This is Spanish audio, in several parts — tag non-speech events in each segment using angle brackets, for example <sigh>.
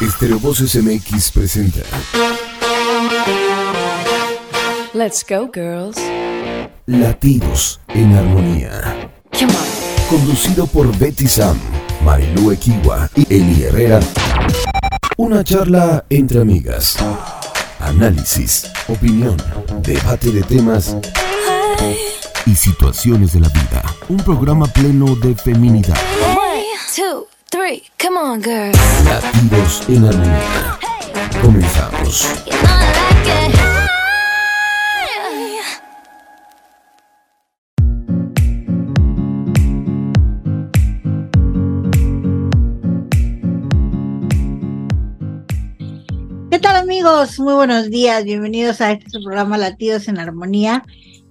Estereo Voces MX presenta. Let's go, girls. Latidos en Armonía. Come on. Conducido por Betty Sam, Marilu Equiwa y Eli Herrera. Una charla entre amigas. Análisis, opinión, debate de temas y situaciones de la vida. Un programa pleno de feminidad. One, two, three. Come on, girls. Latidos en Armonía. Comenzamos. You know I like it. ¿Qué tal amigos? Muy buenos días, bienvenidos a este programa Latidos en Armonía.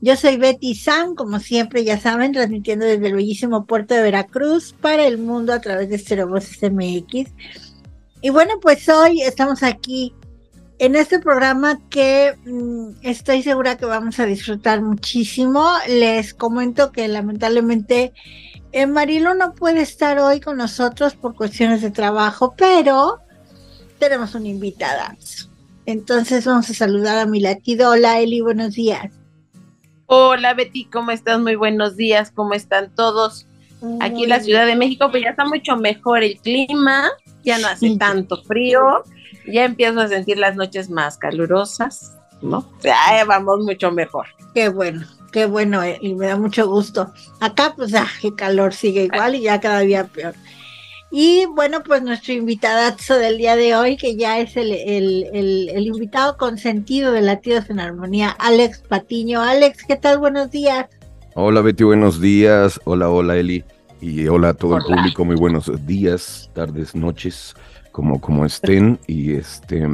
Yo soy Betty San, como siempre ya saben, transmitiendo desde el bellísimo puerto de Veracruz para el mundo a través de Stereo Voces MX. Y bueno, pues hoy estamos aquí en este programa que mm, estoy segura que vamos a disfrutar muchísimo. Les comento que lamentablemente eh, Marilo no puede estar hoy con nosotros por cuestiones de trabajo, pero tenemos una invitada. Entonces vamos a saludar a mi latido. Hola Eli, buenos días. Hola Betty, ¿cómo estás? Muy buenos días, ¿cómo están todos? Aquí en la Ciudad de México, pues ya está mucho mejor el clima, ya no hace Sí. tanto frío, ya empiezo a sentir las noches más calurosas, ¿no? Ya vamos mucho mejor. Qué bueno, qué bueno Eli, me da mucho gusto. Acá pues ah, el calor sigue igual y ya cada día peor. Y bueno, pues nuestro invitadazo del día de hoy, que ya es el, el, el, el invitado consentido de Latidos en Armonía, Alex Patiño. Alex, ¿qué tal? Buenos días. Hola Betty, buenos días. Hola, hola Eli. Y hola a todo el público, muy buenos días, tardes, noches, como, como estén. Y este,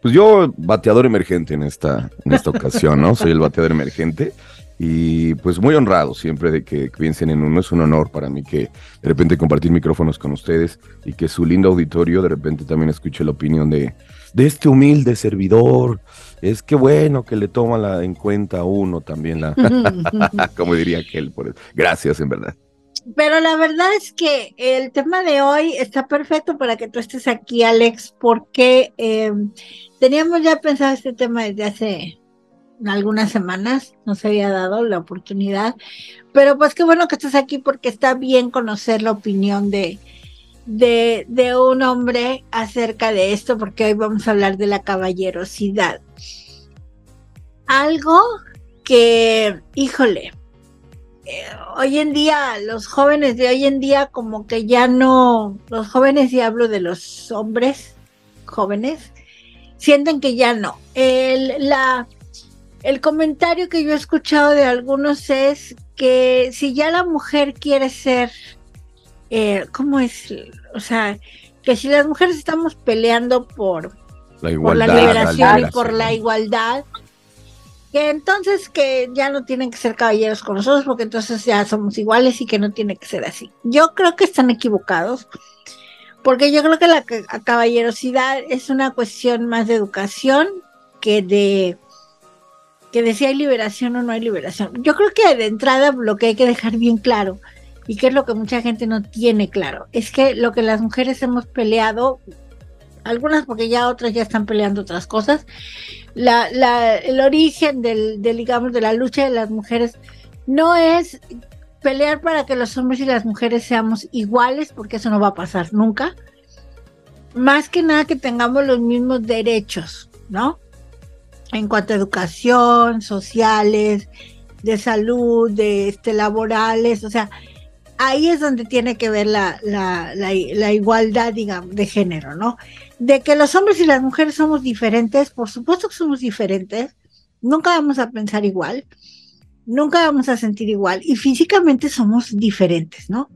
pues yo, bateador emergente en esta, en esta ocasión, ¿no? Soy el bateador emergente. Y pues muy honrado siempre de que piensen en uno. Es un honor para mí que de repente compartir micrófonos con ustedes y que su lindo auditorio de repente también escuche la opinión de, de este humilde servidor. Es que bueno que le toma la, en cuenta a uno también la, <laughs> como diría aquel. Por Gracias, en verdad. Pero la verdad es que el tema de hoy está perfecto para que tú estés aquí, Alex, porque eh, teníamos ya pensado este tema desde hace algunas semanas, no se había dado la oportunidad, pero pues qué bueno que estás aquí porque está bien conocer la opinión de, de, de un hombre acerca de esto, porque hoy vamos a hablar de la caballerosidad. Algo que, híjole, eh, hoy en día, los jóvenes de hoy en día, como que ya no, los jóvenes, y hablo de los hombres jóvenes, sienten que ya no. El, la, el comentario que yo he escuchado de algunos es que si ya la mujer quiere ser, eh, ¿cómo es? O sea, que si las mujeres estamos peleando por, La por igualdad. la liberación y la por la igualdad, que entonces que ya no tienen que ser caballeros con nosotros porque entonces ya somos iguales y que no tiene que ser así. Yo creo que están equivocados porque yo creo que la ca- caballerosidad es una cuestión más de educación que de que de si hay liberación o no hay liberación. Yo creo que de entrada lo que hay que dejar bien claro y que es lo que mucha gente no tiene claro, es que lo que las mujeres hemos peleado, algunas porque ya otras ya están peleando otras cosas, la, la- el origen del, del, digamos, de la lucha de las mujeres no es pelear para que los hombres y las mujeres seamos iguales, porque eso no va a pasar nunca. Más que nada que tengamos los mismos derechos, ¿no? En cuanto a educación, sociales, de salud, de este, laborales, o sea, ahí es donde tiene que ver la, la, la, igualdad, digamos, de género, ¿no? de que los hombres y las mujeres somos diferentes, por supuesto que somos diferentes, nunca vamos a pensar igual, nunca vamos a sentir igual y físicamente somos diferentes, ¿no?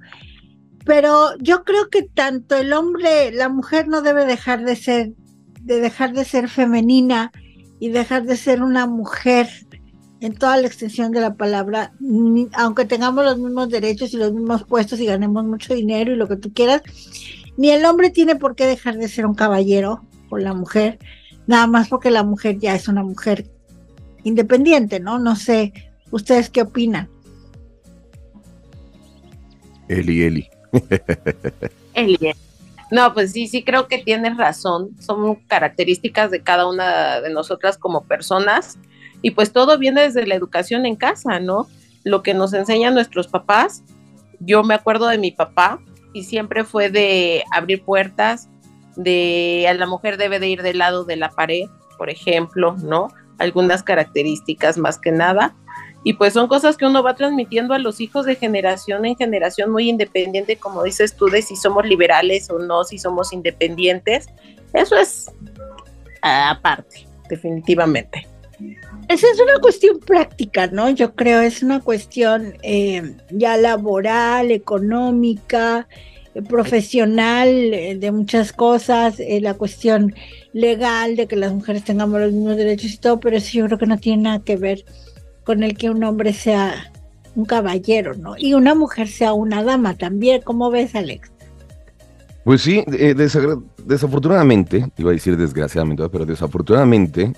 Pero yo creo que tanto el hombre, la mujer no debe dejar de ser, de dejar de ser femenina y dejar de ser una mujer en toda la extensión de la palabra, ni- aunque tengamos los mismos derechos y los mismos puestos y ganemos mucho dinero y lo que tú quieras, ni el hombre tiene por qué dejar de ser un caballero con la mujer, nada más porque la mujer ya es una mujer independiente, ¿no? No sé, ¿ustedes qué opinan? Eli, Eli. Eli, No, pues sí, sí creo que tienes razón. Son características de cada una de nosotras como personas. Y pues todo viene desde la educación en casa, ¿no? Lo que nos enseñan nuestros papás. Yo me acuerdo de mi papá y siempre fue de abrir puertas, de a la mujer debe de ir del lado de la pared, por ejemplo, ¿no? Algunas características más que nada. Y pues son cosas que uno va transmitiendo a los hijos de generación en generación muy independiente, como dices tú, de si somos liberales o no, si somos independientes. Eso es aparte, definitivamente. Esa es una cuestión práctica, ¿no? Yo creo, es una cuestión eh, ya laboral, económica, eh, profesional, eh, de muchas cosas, la cuestión legal de que las mujeres tengamos los mismos derechos y todo, pero eso yo creo que no tiene nada que ver con el que un hombre sea un caballero, ¿no? Y una mujer sea una dama también. ¿Cómo ves, Alex? Pues sí, desafortunadamente, iba a decir desgraciadamente, pero desafortunadamente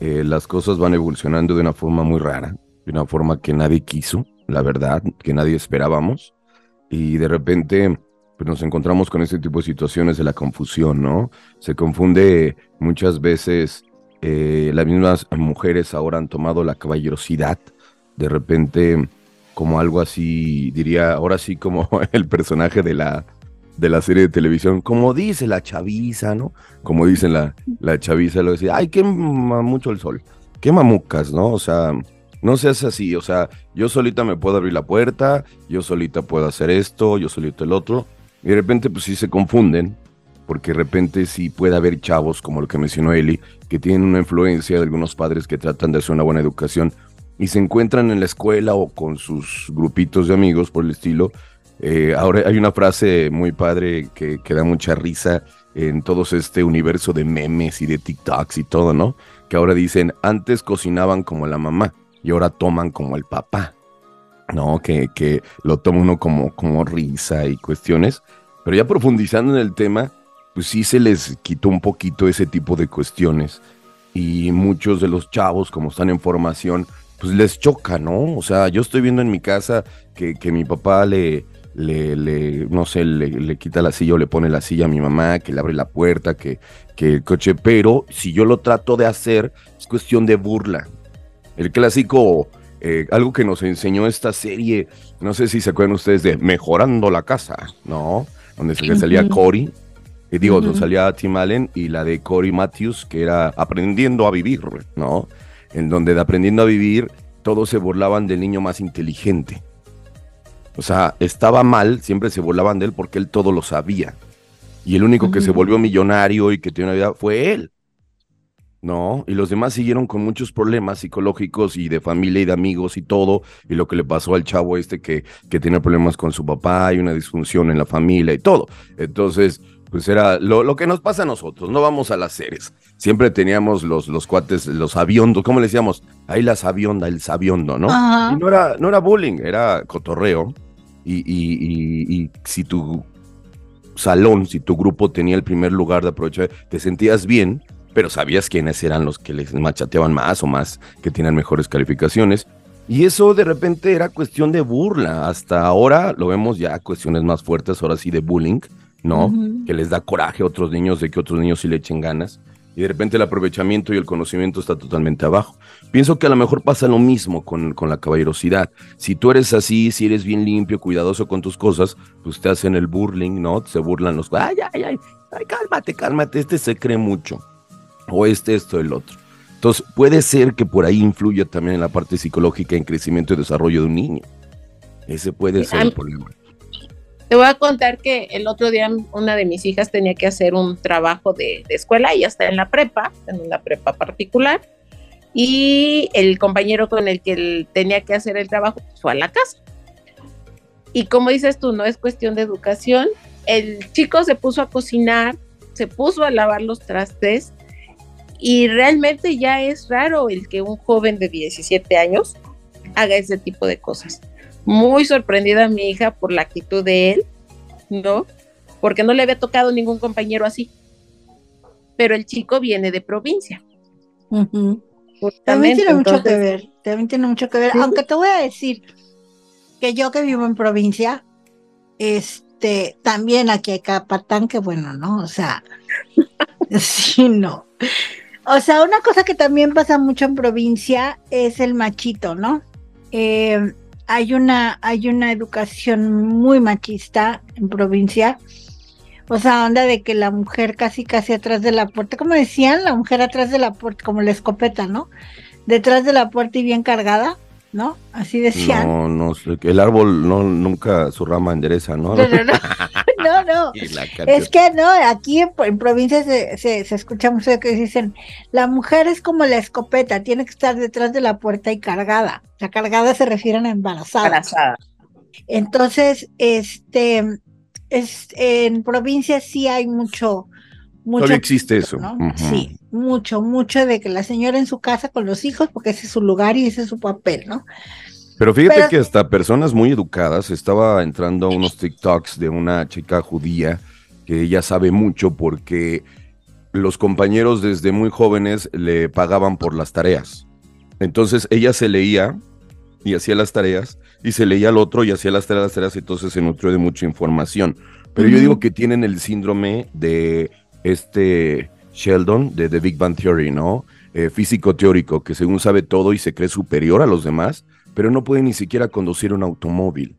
eh, las cosas van evolucionando de una forma muy rara, de una forma que nadie quiso, la verdad, que nadie esperábamos. Y de repente pues nos encontramos con este tipo de situaciones de la confusión, ¿no? Se confunde muchas veces, eh, las mismas mujeres ahora han tomado la caballerosidad, de repente como algo así, diría, ahora sí como <laughs> el personaje de la, de la serie de televisión, como dice la chaviza, ¿no? Como dice la, la chaviza, lo decía, ay, quema mucho el sol, qué mamucas, ¿no? O sea, no seas así, o sea, yo solita me puedo abrir la puerta, yo solita puedo hacer esto, yo solito el otro, y de repente pues sí se confunden, porque de repente sí puede haber chavos, como lo que mencionó Eli, que tienen una influencia de algunos padres que tratan de hacer una buena educación y se encuentran en la escuela o con sus grupitos de amigos por el estilo eh, ahora hay una frase muy padre que, que, da mucha risa en todo este universo de memes y de TikToks y todo, ¿no? Que ahora dicen, antes cocinaban como la mamá y ahora toman como el papá, ¿no? Que, que lo toma uno como, como risa y cuestiones. Pero ya profundizando en el tema, pues sí se les quitó un poquito ese tipo de cuestiones. Y muchos de los chavos, como están en formación, pues les choca, ¿no? O sea, yo estoy viendo en mi casa que, que mi papá le, le, le no sé, le, quita la silla o le pone la silla a mi mamá, que le abre la puerta, que, que el coche, pero si yo lo trato de hacer, es cuestión de burla. El clásico, eh, algo que nos enseñó esta serie, no sé si se acuerdan ustedes de Mejorando la Casa, ¿no? Donde salía Cory, y digo, donde salía Tim Allen y la de Cory Matthews, que era Aprendiendo a Vivir, ¿no? En donde de Aprendiendo a Vivir todos se burlaban del niño más inteligente. O sea, estaba mal, siempre se burlaban de él porque él todo lo sabía. Y el único que se volvió millonario y que tiene una vida fue él. ¿No? Y los demás siguieron con muchos problemas psicológicos y de familia y de amigos y todo. Y lo que le pasó al chavo este que, que tiene problemas con su papá y una disfunción en la familia y todo. Entonces, pues era lo, lo, que nos pasa a nosotros, no vamos a las series. Siempre teníamos los, los cuates, los aviondos, ¿cómo le decíamos? Ahí la sabionda, el sabiondo, ¿no? Y no era, no era bullying, era cotorreo y, si tu salón, si tu grupo tenía el primer lugar de aprovechar, te sentías bien, pero sabías quiénes eran los que les machateaban más o más, que tienen mejores calificaciones. Y eso de repente era cuestión de burla. Hasta ahora lo vemos ya cuestiones más fuertes, ahora sí de bullying, ¿no? Que les da coraje a otros niños de que otros niños sí le echen ganas y de repente el aprovechamiento y el conocimiento está totalmente abajo. Pienso que a lo mejor pasa lo mismo con, con, la caballerosidad. Si tú eres así, si eres bien limpio, cuidadoso con tus cosas, pues te hacen el burling, ¿no? Se burlan los... Ay, ay, ay, ay, cálmate, cálmate, este se cree mucho. O este, esto, el otro. Entonces, puede ser que por ahí influya también en la parte psicológica en crecimiento y desarrollo de un niño. Ese puede ser el problema. Te voy a contar que el otro día una de mis hijas tenía que hacer un trabajo de, escuela, y está en la prepa, en una prepa particular, y el compañero con el que él tenía que hacer el trabajo fue a la casa. Y como dices tú, no es cuestión de educación, el chico se puso a cocinar, se puso a lavar los trastes, y realmente ya es raro el que un joven de 17 años haga ese tipo de cosas muy sorprendida a mi hija por la actitud de él, ¿no? Porque no le había tocado ningún compañero así. Pero el chico viene de provincia. También tiene mucho que ver, también tiene mucho que ver. Aunque te voy a decir que yo que vivo en provincia, es, este, también aquí hay capatán, que bueno, ¿no? O sea, <laughs> sí, no. O sea, una cosa que también pasa mucho en provincia es el machito, ¿no? Eh, hay una, hay una educación muy machista en provincia. O sea, onda de que la mujer casi casi atrás de la puerta, como decían, la mujer atrás de la puerta, como la escopeta, ¿no? Detrás de la puerta y bien cargada, ¿no? Así decían. No, no el árbol no, nunca su rama endereza, ¿no? No, no, no. <laughs> Es que no, aquí en, en provincia se, se, se escucha mucho que dicen, la mujer es como la escopeta, tiene que estar detrás de la puerta y cargada. La cargada se refieren a embarazada. Embarazada. Entonces, este, es, en provincia sí hay mucho, mucho. Todavía existe eso. ¿no? Sí, mucho, mucho de que la señora en su casa con los hijos, porque ese es su lugar y ese es su papel, ¿no? Pero fíjate Pero- que hasta personas muy educadas, estaba entrando a unos TikToks de una chica judía que ella sabe mucho porque los compañeros desde muy jóvenes le pagaban por las tareas. Entonces ella se leía y hacía las tareas y se leía al otro y hacía las tareas, las tareas, entonces se nutrió de mucha información. Pero yo digo que tienen el síndrome de este Sheldon de The Big Bang Theory, ¿no? Eh, físico teórico, que según sabe todo y se cree superior a los demás, pero no puede ni siquiera conducir un automóvil.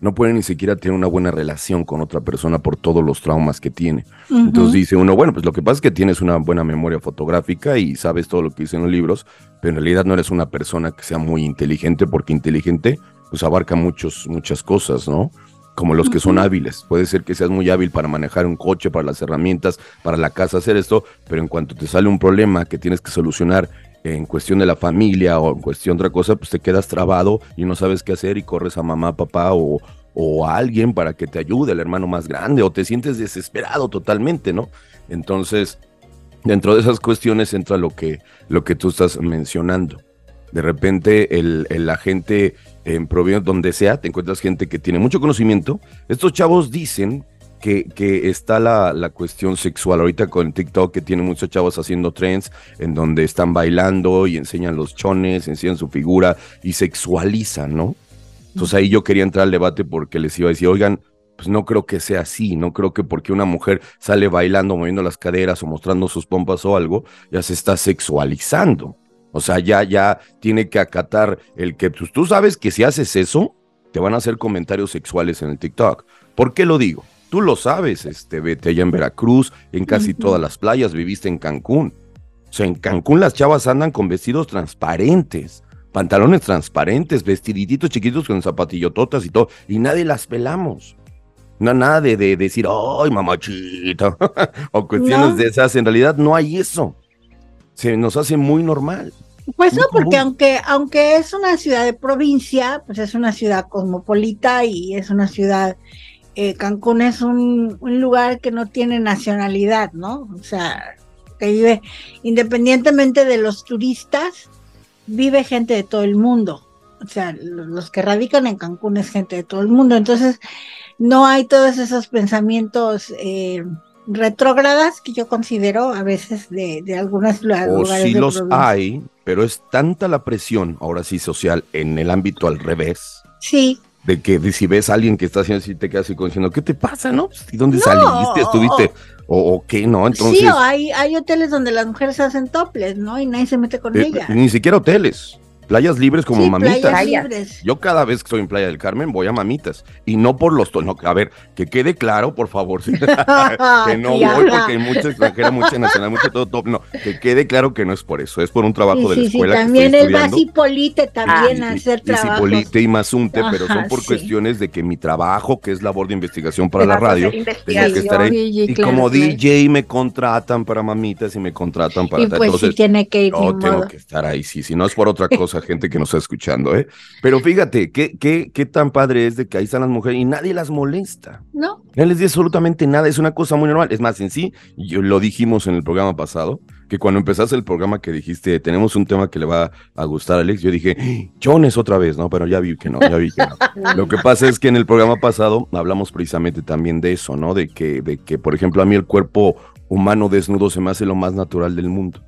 No puede ni siquiera tener una buena relación con otra persona por todos los traumas que tiene. Entonces dice uno, bueno, pues lo que pasa es que tienes una buena memoria fotográfica y sabes todo lo que dicen los libros, pero en realidad no eres una persona que sea muy inteligente, porque inteligente pues abarca muchos, muchas cosas, ¿no? Como los que son hábiles. Puede ser que seas muy hábil para manejar un coche, para las herramientas, para la casa, hacer esto, pero en cuanto te sale un problema que tienes que solucionar en cuestión de la familia o en cuestión de otra cosa, pues te quedas trabado y no sabes qué hacer y corres a mamá, papá o, o a alguien para que te ayude, el hermano más grande, o te sientes desesperado totalmente, ¿no? Entonces, dentro de esas cuestiones entra lo que, lo que tú estás mencionando. De repente, el, el- la gente en provincia, donde sea, te encuentras gente que tiene mucho conocimiento. Estos chavos dicen que, que está la, la cuestión sexual. Ahorita con TikTok, que tiene muchos chavos haciendo trends en donde están bailando y enseñan los chones, enseñan su figura y sexualizan, ¿no? Entonces ahí yo quería entrar al debate porque les iba a decir, oigan, pues no creo que sea así, no creo que porque una mujer sale bailando, moviendo las caderas o mostrando sus pompas o algo, ya se está sexualizando. O sea, ya, ya tiene que acatar el que pues, tú sabes que si haces eso, te van a hacer comentarios sexuales en el TikTok. ¿Por qué lo digo? Tú lo sabes, este, vete allá en Veracruz, en casi todas las playas, viviste en Cancún. O sea, en Cancún las chavas andan con vestidos transparentes, pantalones transparentes, vestiditos chiquitos con zapatillototas y todo, y nadie las pelamos. No, nada de, de decir, ay, mamachita, <laughs> o cuestiones No. de esas. En realidad no hay eso. Se nos hace muy normal. Pues no, porque aunque, aunque es una ciudad de provincia, pues es una ciudad cosmopolita y es una ciudad, eh, Cancún es un, un lugar que no tiene nacionalidad, ¿no? O sea, que vive, independientemente de los turistas, vive gente de todo el mundo. O sea, lo- los que radican en Cancún es gente de todo el mundo. Entonces, no hay todos esos pensamientos eh, retrógradas que yo considero a veces de, de algunas O lugares sí de los hay, pero es tanta la presión, ahora sí social, en el ámbito al revés, Sí, de que de si ves a alguien que está haciendo así, te quedas así diciendo, ¿qué te pasa, no? ¿Y dónde No, saliste? ¿Estuviste? O, o qué, ¿no? Entonces, sí, o hay, hay hoteles donde las mujeres hacen toples, ¿no? Y nadie se mete con eh, ellas. ni siquiera hoteles, playas libres como Sí, mamitas. playas Playas. libres. Yo cada vez que estoy en Playa del Carmen voy a mamitas. Y no por los... to- No, a ver, que quede claro, por favor. sí, <laughs> <laughs> que no voy porque hay mucha extranjera, mucha nacional, mucho todo top. No, que quede claro que no es por eso. Es por un trabajo Sí, de la sí, sí, escuela que también estudiando. Hipolite también y- hacer. Cipolite y Mazunte, pero son Ajá, por sí. cuestiones de que mi trabajo, que es labor de investigación para la radio, tengo que estar ahí. Sí, sí, Y claro, como. DJ me contratan para mamitas y me contratan para Y pues sí Entonces, tiene que ir, no, tengo modo. que estar ahí, sí, si no es por otra cosa, <laughs> gente que nos está escuchando, ¿eh? Pero fíjate, ¿qué, qué, qué tan padre es de que ahí están las mujeres y nadie las molesta. ¿No? No les dice absolutamente nada, es una cosa muy normal. Es más, en sí, yo, lo dijimos en el programa pasado, que cuando empezaste el programa que dijiste, tenemos un tema que le va a gustar a Alex, yo dije, Jones otra vez, ¿no? Pero ya vi que no, ya vi que no. <laughs> Lo que pasa es que en el programa pasado hablamos precisamente también de eso, ¿no? De que, de que, por ejemplo, a mí el cuerpo humano desnudo se me hace lo más natural del mundo.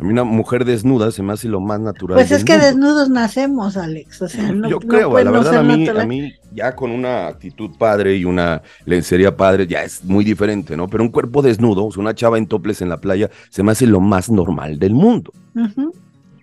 A mí una mujer desnuda se me hace lo más natural. Pues es que mundo. desnudos nacemos, Alex. O sea, no, Yo no creo, la verdad, a mí, natural. a mí, ya con una actitud padre y una lencería padre, ya es muy diferente, ¿no? Pero un cuerpo desnudo, o sea, una chava en toples en la playa, se me hace lo más normal del mundo.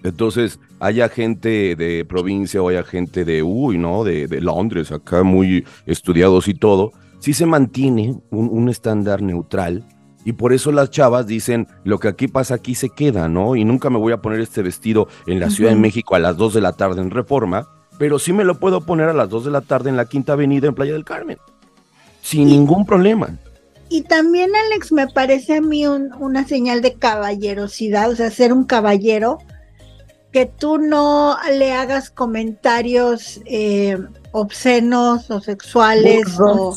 Entonces, haya gente de provincia o haya gente de, uy, ¿no? De, de Londres, acá muy estudiados y todo, sí se mantiene un, un estándar neutral. Y por eso las chavas dicen, lo que aquí pasa aquí se queda, ¿no? Y nunca me voy a poner este vestido en la Ciudad de. México a las 2 de la tarde en Reforma, pero sí me lo puedo poner a las 2 de la tarde en la Quinta Avenida en Playa del Carmen. Sin ningún problema. Y también, Alex, me parece a mí un- una señal de caballerosidad, o sea, ser un caballero, que tú no le hagas comentarios eh, obscenos o sexuales o,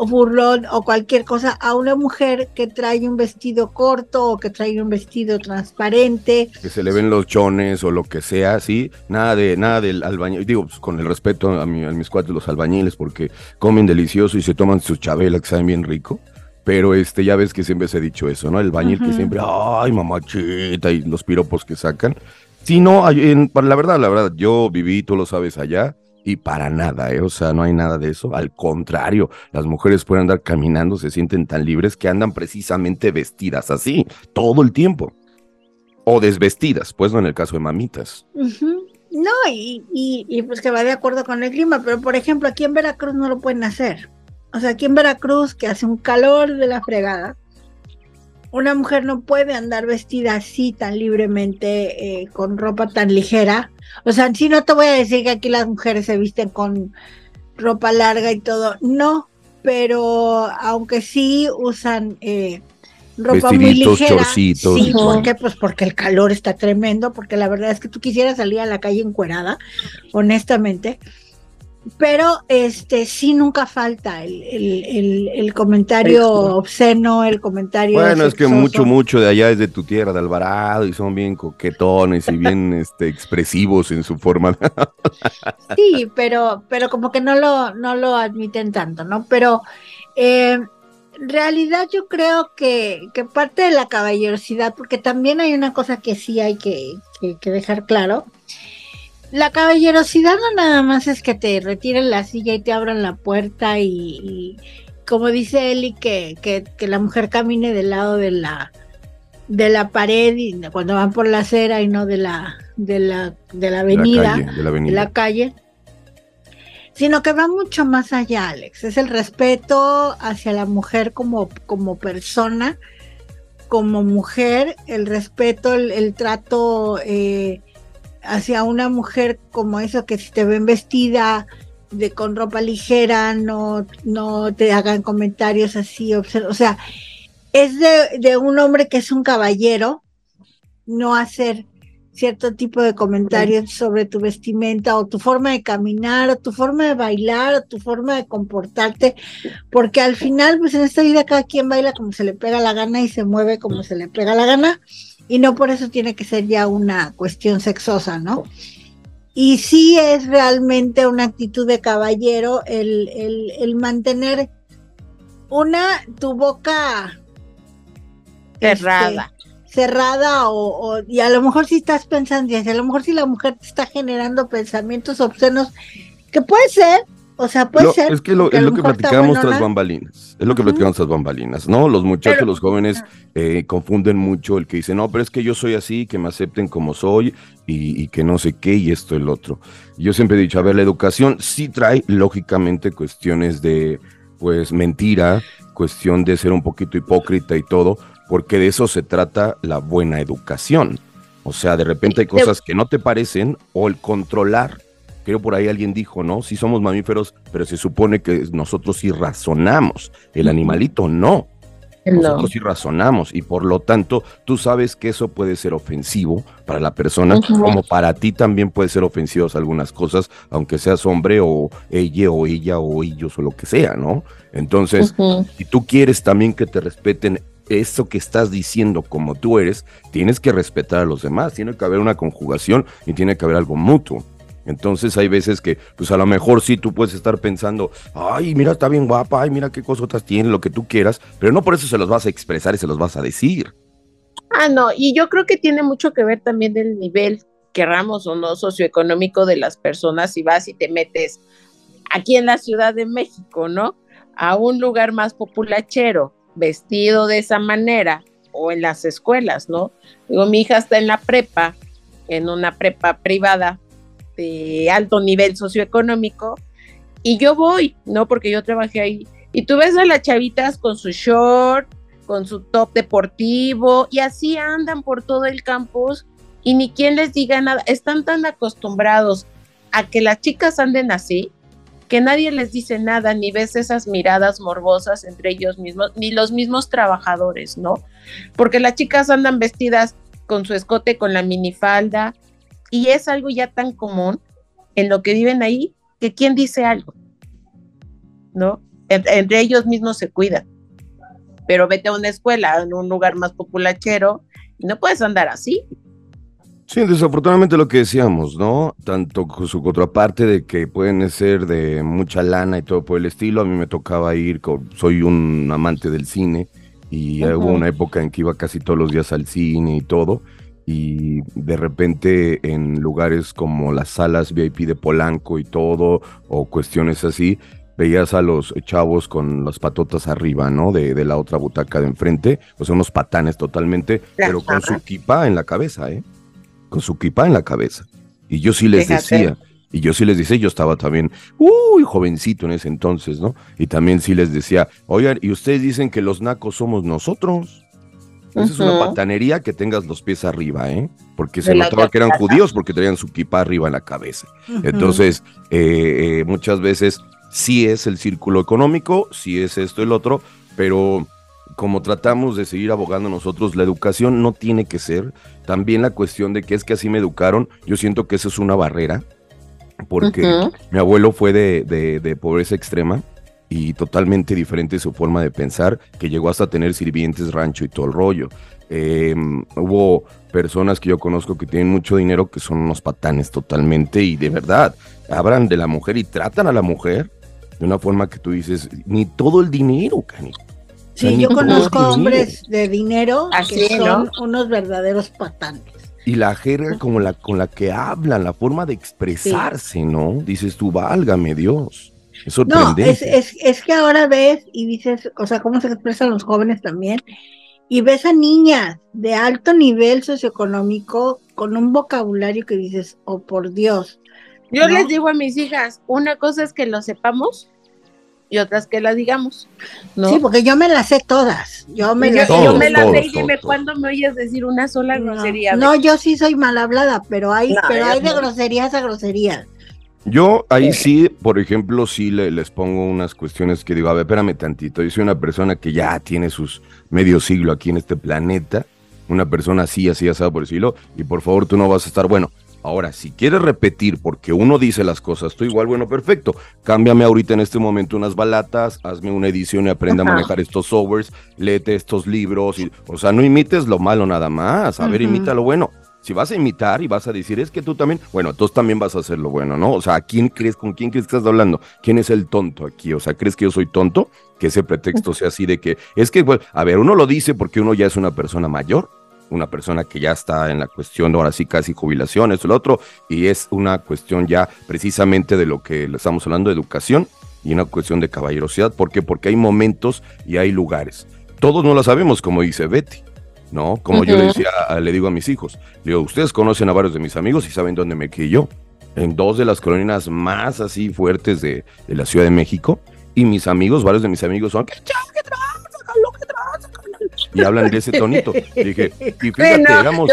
o burlón o cualquier cosa a una mujer que trae un vestido corto o que trae un vestido transparente. que se le ven los chones o lo que sea, sí, nada de nada del albañil, digo, pues, con el respeto a, mi- a mis cuates los albañiles porque comen delicioso y se toman su chabela que saben bien rico, pero este ya ves que siempre se ha dicho eso, ¿no? El albañil que siempre, ay, mamachita y los piropos que sacan. Sí, no, en- para la verdad, la verdad, yo viví, tú lo sabes allá. Y para nada, ¿eh? o sea, no hay nada de eso. Al contrario, las mujeres pueden andar caminando, se sienten tan libres que andan precisamente vestidas así, todo el tiempo o desvestidas, pues no en el caso de mamitas. No, y, y pues que va de acuerdo con el clima, pero por ejemplo, aquí en Veracruz no lo pueden hacer. O sea, aquí en Veracruz, que hace un calor de la fregada, una mujer no puede andar vestida así tan libremente, eh, con ropa tan ligera. O sea, sí, no te voy a decir que aquí las mujeres se visten con ropa larga y todo, no, pero aunque sí usan eh, ropa muy ligera, chorcitos. sí. ¿por qué? Pues porque el calor está tremendo, porque la verdad es que tú quisieras salir a la calle encuerada, honestamente. Pero este sí nunca falta el, el- el- el comentario Extra. obsceno, el comentario. Bueno, es que mucho, mucho de allá es de tu tierra, de Alvarado, y son bien coquetones y bien <laughs> este, expresivos en su forma. Sí, pero, pero como que no lo, no lo admiten tanto, ¿no? Pero eh, en realidad yo creo que, que parte de la caballerosidad, porque también hay una cosa que sí hay que, que- que dejar claro. La caballerosidad no nada más es que te retiren la silla y te abran la puerta y, y como dice Eli, que, que, que la mujer camine del lado de la de la pared y cuando van por la acera y no de la de la de la avenida De la calle, de la de avenida. la calle, sino que va mucho más allá, Alex. Es el respeto hacia la mujer como, como persona, como mujer, el respeto, el, el trato eh, hacia una mujer como eso, que si te ven vestida de con ropa ligera, no, no te hagan comentarios así, o sea, es de, de un hombre que es un caballero, no hacer cierto tipo de comentarios sobre tu vestimenta o tu forma de caminar o tu forma de bailar o tu forma de comportarte, porque al final, pues en esta vida cada quien baila como se le pega la gana y se mueve como se le pega la gana y no por eso tiene que ser ya una cuestión sexosa, ¿no? Y sí es realmente una actitud de caballero el, el, el mantener una, tu boca Cerrada. este, cerrada o, o- y a lo mejor si estás pensando, y a lo mejor si la mujer te está generando pensamientos obscenos, que puede ser, o sea, puede Lo- ser. es que lo, es lo que platicábamos tras bambalinas. Es lo que platicamos tras bambalinas, ¿no? Los muchachos, Pero- los jóvenes eh, confunden mucho el que dice, no, pero es que yo soy así, que me acepten como soy y, y que no sé qué y esto y el otro. Yo siempre he dicho, a ver, la educación sí trae lógicamente cuestiones de, pues, mentira, cuestión de ser un poquito hipócrita y todo, porque de eso se trata la buena educación. O sea, de repente hay cosas que no te parecen o el controlar. Creo por ahí alguien dijo, ¿no? Sí somos mamíferos, pero se supone que nosotros sí razonamos. El animalito no. No. Nosotros sí razonamos y por lo tanto tú sabes que eso puede ser ofensivo para la persona, como para ti también puede ser ofensivos algunas cosas, aunque seas hombre o ella o ella o ellos o lo que sea, ¿no? Entonces, si tú quieres también que te respeten eso que estás diciendo como tú eres, tienes que respetar a los demás, tiene que haber una conjugación y tiene que haber algo mutuo. Entonces hay veces que, pues a lo mejor sí tú puedes estar pensando, ay, mira, está bien guapa, ay, mira qué cosotas tiene, lo que tú quieras, pero no por eso se los vas a expresar y se los vas a decir. Ah, no, y yo creo que tiene mucho que ver también del nivel, querramos o no, socioeconómico de las personas, si vas y te metes aquí en la Ciudad de México, ¿no? A un lugar más populachero, vestido de esa manera, o en las escuelas, ¿no? Digo, mi hija está en la prepa, en una prepa privada de alto nivel socioeconómico, y yo voy, ¿no? Porque yo trabajé ahí. Y tú ves a las chavitas con su short, con su top deportivo, y así andan por todo el campus, y ni quien les diga nada. Están tan acostumbrados a que las chicas anden así, que nadie les dice nada, ni ves esas miradas morbosas entre ellos mismos, ni los mismos trabajadores, ¿no? Porque las chicas andan vestidas con su escote, con la minifalda, y es algo ya tan común en lo que viven ahí, que quién dice algo, ¿no? entre ellos mismos se cuidan. Pero vete a una escuela, en un lugar más populachero, y no puedes andar así. Sí, desafortunadamente lo que decíamos, ¿no? Tanto con su contraparte de que pueden ser de mucha lana y todo por el estilo. A mí me tocaba ir, con, soy un amante del cine y hubo una época en que iba casi todos los días al cine y todo. Y de repente en lugares como las salas VIP de Polanco y todo, o cuestiones así, veías a los chavos con las patotas arriba, ¿no? De, de la otra butaca de enfrente, o sea, unos patanes totalmente, pero con su kipa en la cabeza, ¿eh? con su kipa en la cabeza. Y yo sí les decía, y yo sí les decía, yo estaba también, uy, jovencito en ese entonces, ¿no? Y también sí les decía, oigan, y ustedes dicen que los nacos somos nosotros. Esa es una patanería que tengas los pies arriba, ¿eh? Porque se notaba que eran judíos porque tenían su kipa arriba en la cabeza. Entonces, eh, eh, muchas veces sí es el círculo económico, sí es esto y el otro, pero como tratamos de seguir abogando nosotros, la educación no tiene que ser. También la cuestión de que es que así me educaron, yo siento que eso es una barrera, porque mi abuelo fue de, de, pobreza extrema y totalmente diferente su forma de pensar, que llegó hasta tener sirvientes, rancho y todo el rollo. Em, hubo personas que yo conozco que tienen mucho dinero que son unos patanes totalmente y de verdad, hablan de la mujer y tratan a la mujer de una forma que tú dices, ni todo el dinero, canico. Sí, yo conozco hombres de dinero que son unos verdaderos patanes. Y la jerga como la con la que hablan, la forma de expresarse, ¿no? Dices tú, válgame Dios. Es sorprendente. No, es, es, que ahora ves y dices, o sea, cómo se expresan los jóvenes también, y ves a niñas de alto nivel socioeconómico con un vocabulario que dices, oh por Dios. Yo les digo a mis hijas, una cosa es que lo sepamos y otras que las digamos. ¿no? Sí, porque yo me las sé todas. Yo me las yo, me las sé y dime cuándo me oyes decir una sola grosería. No, yo sí soy mal hablada, pero hay, pero hay de groserías a groserías. Yo ahí sí, por ejemplo, sí les pongo unas cuestiones que digo, a ver, espérame tantito, yo soy una persona que ya tiene sus medio siglo aquí en este planeta, una persona así, así, así por decirlo, y por favor tú no vas a estar, bueno, Ahora, si quieres repetir porque uno dice las cosas, tú igual, bueno, perfecto. Cámbiame ahorita en este momento unas balatas, hazme una edición y aprenda a manejar estos softwares, léete estos libros. Y, o sea, no imites lo malo nada más. A ver, imita lo bueno. Si vas a imitar y vas a decir, es que tú también, bueno, tú también vas a hacer lo bueno, ¿no? O sea, quién crees, con quién crees que estás hablando? ¿Quién es el tonto aquí? O sea, ¿crees que yo soy tonto? Que ese pretexto sea así de que, es que, a ver, uno lo dice porque uno ya es una persona mayor una persona que ya está en la cuestión, ahora sí casi jubilación, esto lo otro, y es una cuestión ya precisamente de lo que estamos hablando educación y una cuestión de caballerosidad. ¿Por qué? Porque hay momentos y hay lugares. Todos no lo sabemos, como dice Betty, ¿no? Como yo le decía, le digo a mis hijos, digo, ustedes conocen a varios de mis amigos y saben dónde me crié yo, en dos de las colonias más así fuertes de, de la Ciudad de México, y mis amigos, varios de mis amigos son, ¿qué qué y hablan de ese tonito. dije, y fíjate, digamos,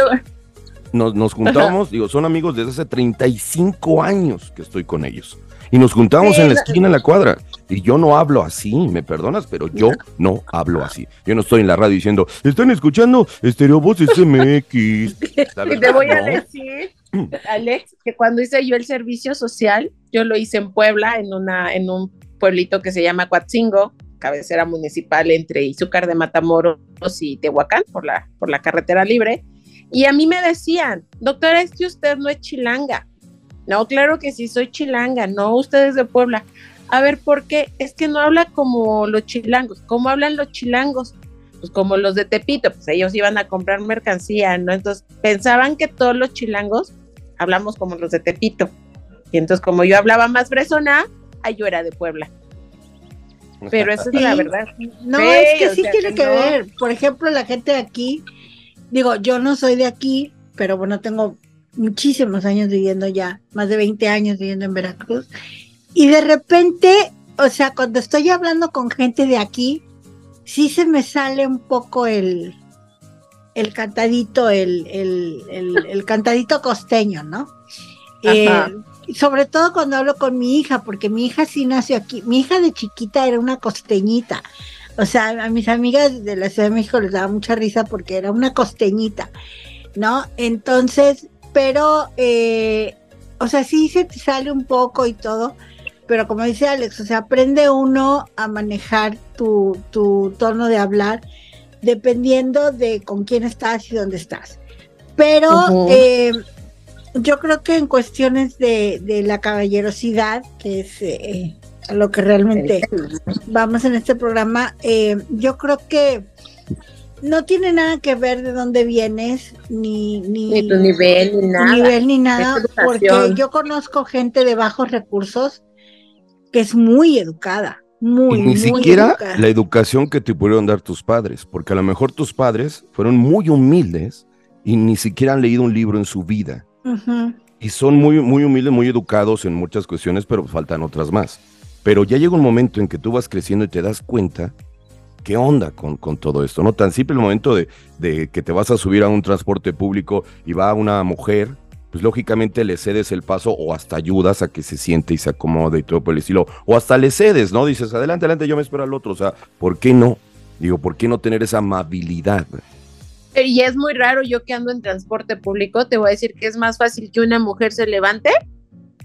nos, nos juntamos, digo, son amigos desde hace 35 años que estoy con ellos. Y nos juntamos en la esquina, en la cuadra. Y yo no hablo así, me perdonas, pero yo no hablo así. Yo no estoy en la radio diciendo, están escuchando Estereo Voces MX. <laughs> y te voy a decir, Alex, que cuando hice yo el servicio social, yo lo hice en Puebla, en, una, en un pueblito que se llama Coatzingo, cabecera municipal entre Izúcar de Matamoros y Tehuacán, por la, por la carretera libre. Y a mí me decían, doctora, es que usted no es chilanga. No, claro que sí, soy chilanga. No, usted es de Puebla. A ver, ¿por qué? Es que no habla como los chilangos. ¿Cómo hablan los chilangos? pues como los de Tepito, pues ellos iban a comprar mercancía, ¿no? Entonces pensaban que todos los chilangos hablamos como los de Tepito. Y entonces como yo hablaba más fresona, ay, yo era de Puebla. Pero eso es la verdad. No, Sí, es que sí sea, tiene que que no. ver. Por ejemplo, la gente de aquí, digo, yo no soy de aquí, pero bueno, tengo muchísimos años viviendo ya, más de 20 años viviendo en Veracruz. Y de repente, o sea, cuando estoy hablando con gente de aquí, sí se me sale un poco el, el cantadito, el, el, el, el cantadito costeño, ¿no? Eh, sobre todo cuando hablo con mi hija, porque mi hija sí nació aquí. Mi hija de chiquita era una costeñita. O sea, a mis amigas de la Ciudad de México les daba mucha risa porque era una costeñita, ¿no? Entonces, pero, eh, o sea, sí se te sale un poco y todo, pero como dice Alex, o sea, aprende uno a manejar tu, tu tono de hablar dependiendo de con quién estás y dónde estás. Pero eh, yo creo que en cuestiones de, de la caballerosidad, que es eh, a lo que realmente vamos en este programa, eh, yo creo que no tiene nada que ver de dónde vienes, ni, ni, Ni tu nivel, ni nada. nivel ni nada, porque yo conozco gente de bajos recursos que es muy educada, muy, y ni muy siquiera educada. la educación que te pudieron dar tus padres, porque a lo mejor tus padres fueron muy humildes y ni siquiera han leído un libro en su vida. Y son muy, muy humildes, muy educados en muchas cuestiones, pero faltan otras más. Pero ya llega un momento en que tú vas creciendo y te das cuenta qué onda con, con todo esto, ¿no? Tan simple el momento de, de que te vas a subir a un transporte público y va una mujer, pues lógicamente le cedes el paso o hasta ayudas a que se siente y se acomode y todo por el estilo, o hasta le cedes, ¿no? Dices, adelante, adelante, yo me espero al otro, o sea, ¿por qué no? Digo, ¿por qué no tener esa amabilidad? Y es muy raro, yo que ando en transporte público, te voy a decir que es más fácil que una mujer se levante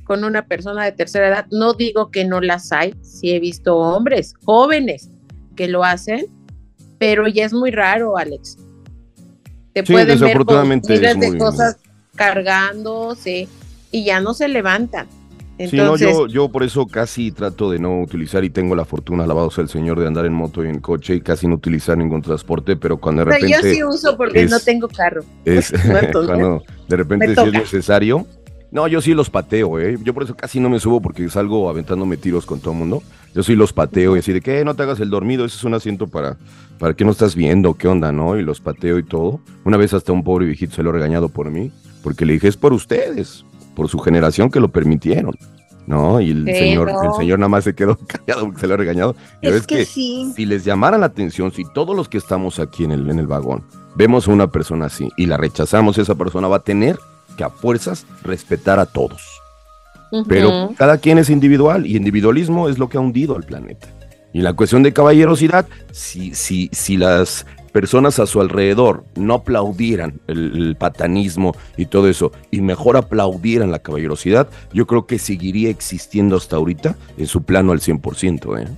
con una persona de tercera edad. No digo que no las hay, sí he visto hombres jóvenes que lo hacen, pero ya es muy raro, Alex. Te Sí, pueden ver con miles de cosas cargándose y ya no se levantan. Sí, no, Entonces, yo, yo por eso casi trato de no utilizar y tengo la fortuna, alabado sea el Señor, de andar en moto y en coche y casi no utilizar ningún transporte, pero cuando de sea, yo repente sí uso porque es- no tengo carro. es, <laughs> entonces, <laughs> cuando de repente si es necesario, no, yo sí los pateo, ¿eh? Yo por eso casi no me subo porque salgo aventándome tiros con todo el mundo. Yo sí los pateo y así de que "Eh, no te hagas el dormido, ese es un asiento para, para que no estás viendo, qué onda, ¿no? Y los pateo y todo. Una vez hasta un pobre viejito se lo ha regañado por mí, porque le dije, es por ustedes, por su generación que lo permitieron. ¿No? Y el señor, el señor nada más se quedó <laughs> callado porque se lo ha regañado. Es que, que sí. si les llamaran la atención, si todos los que estamos aquí en el, en el vagón vemos a una persona así y la rechazamos, esa persona va a tener que a fuerzas respetar a todos. Pero cada quien es individual y individualismo es lo que ha hundido al planeta. Y la cuestión de caballerosidad, si, si, si las personas a su alrededor no aplaudieran el, el patanismo y todo eso, y mejor aplaudieran la caballerosidad, yo creo que seguiría existiendo hasta ahorita en su plano al 100%. ¿eh?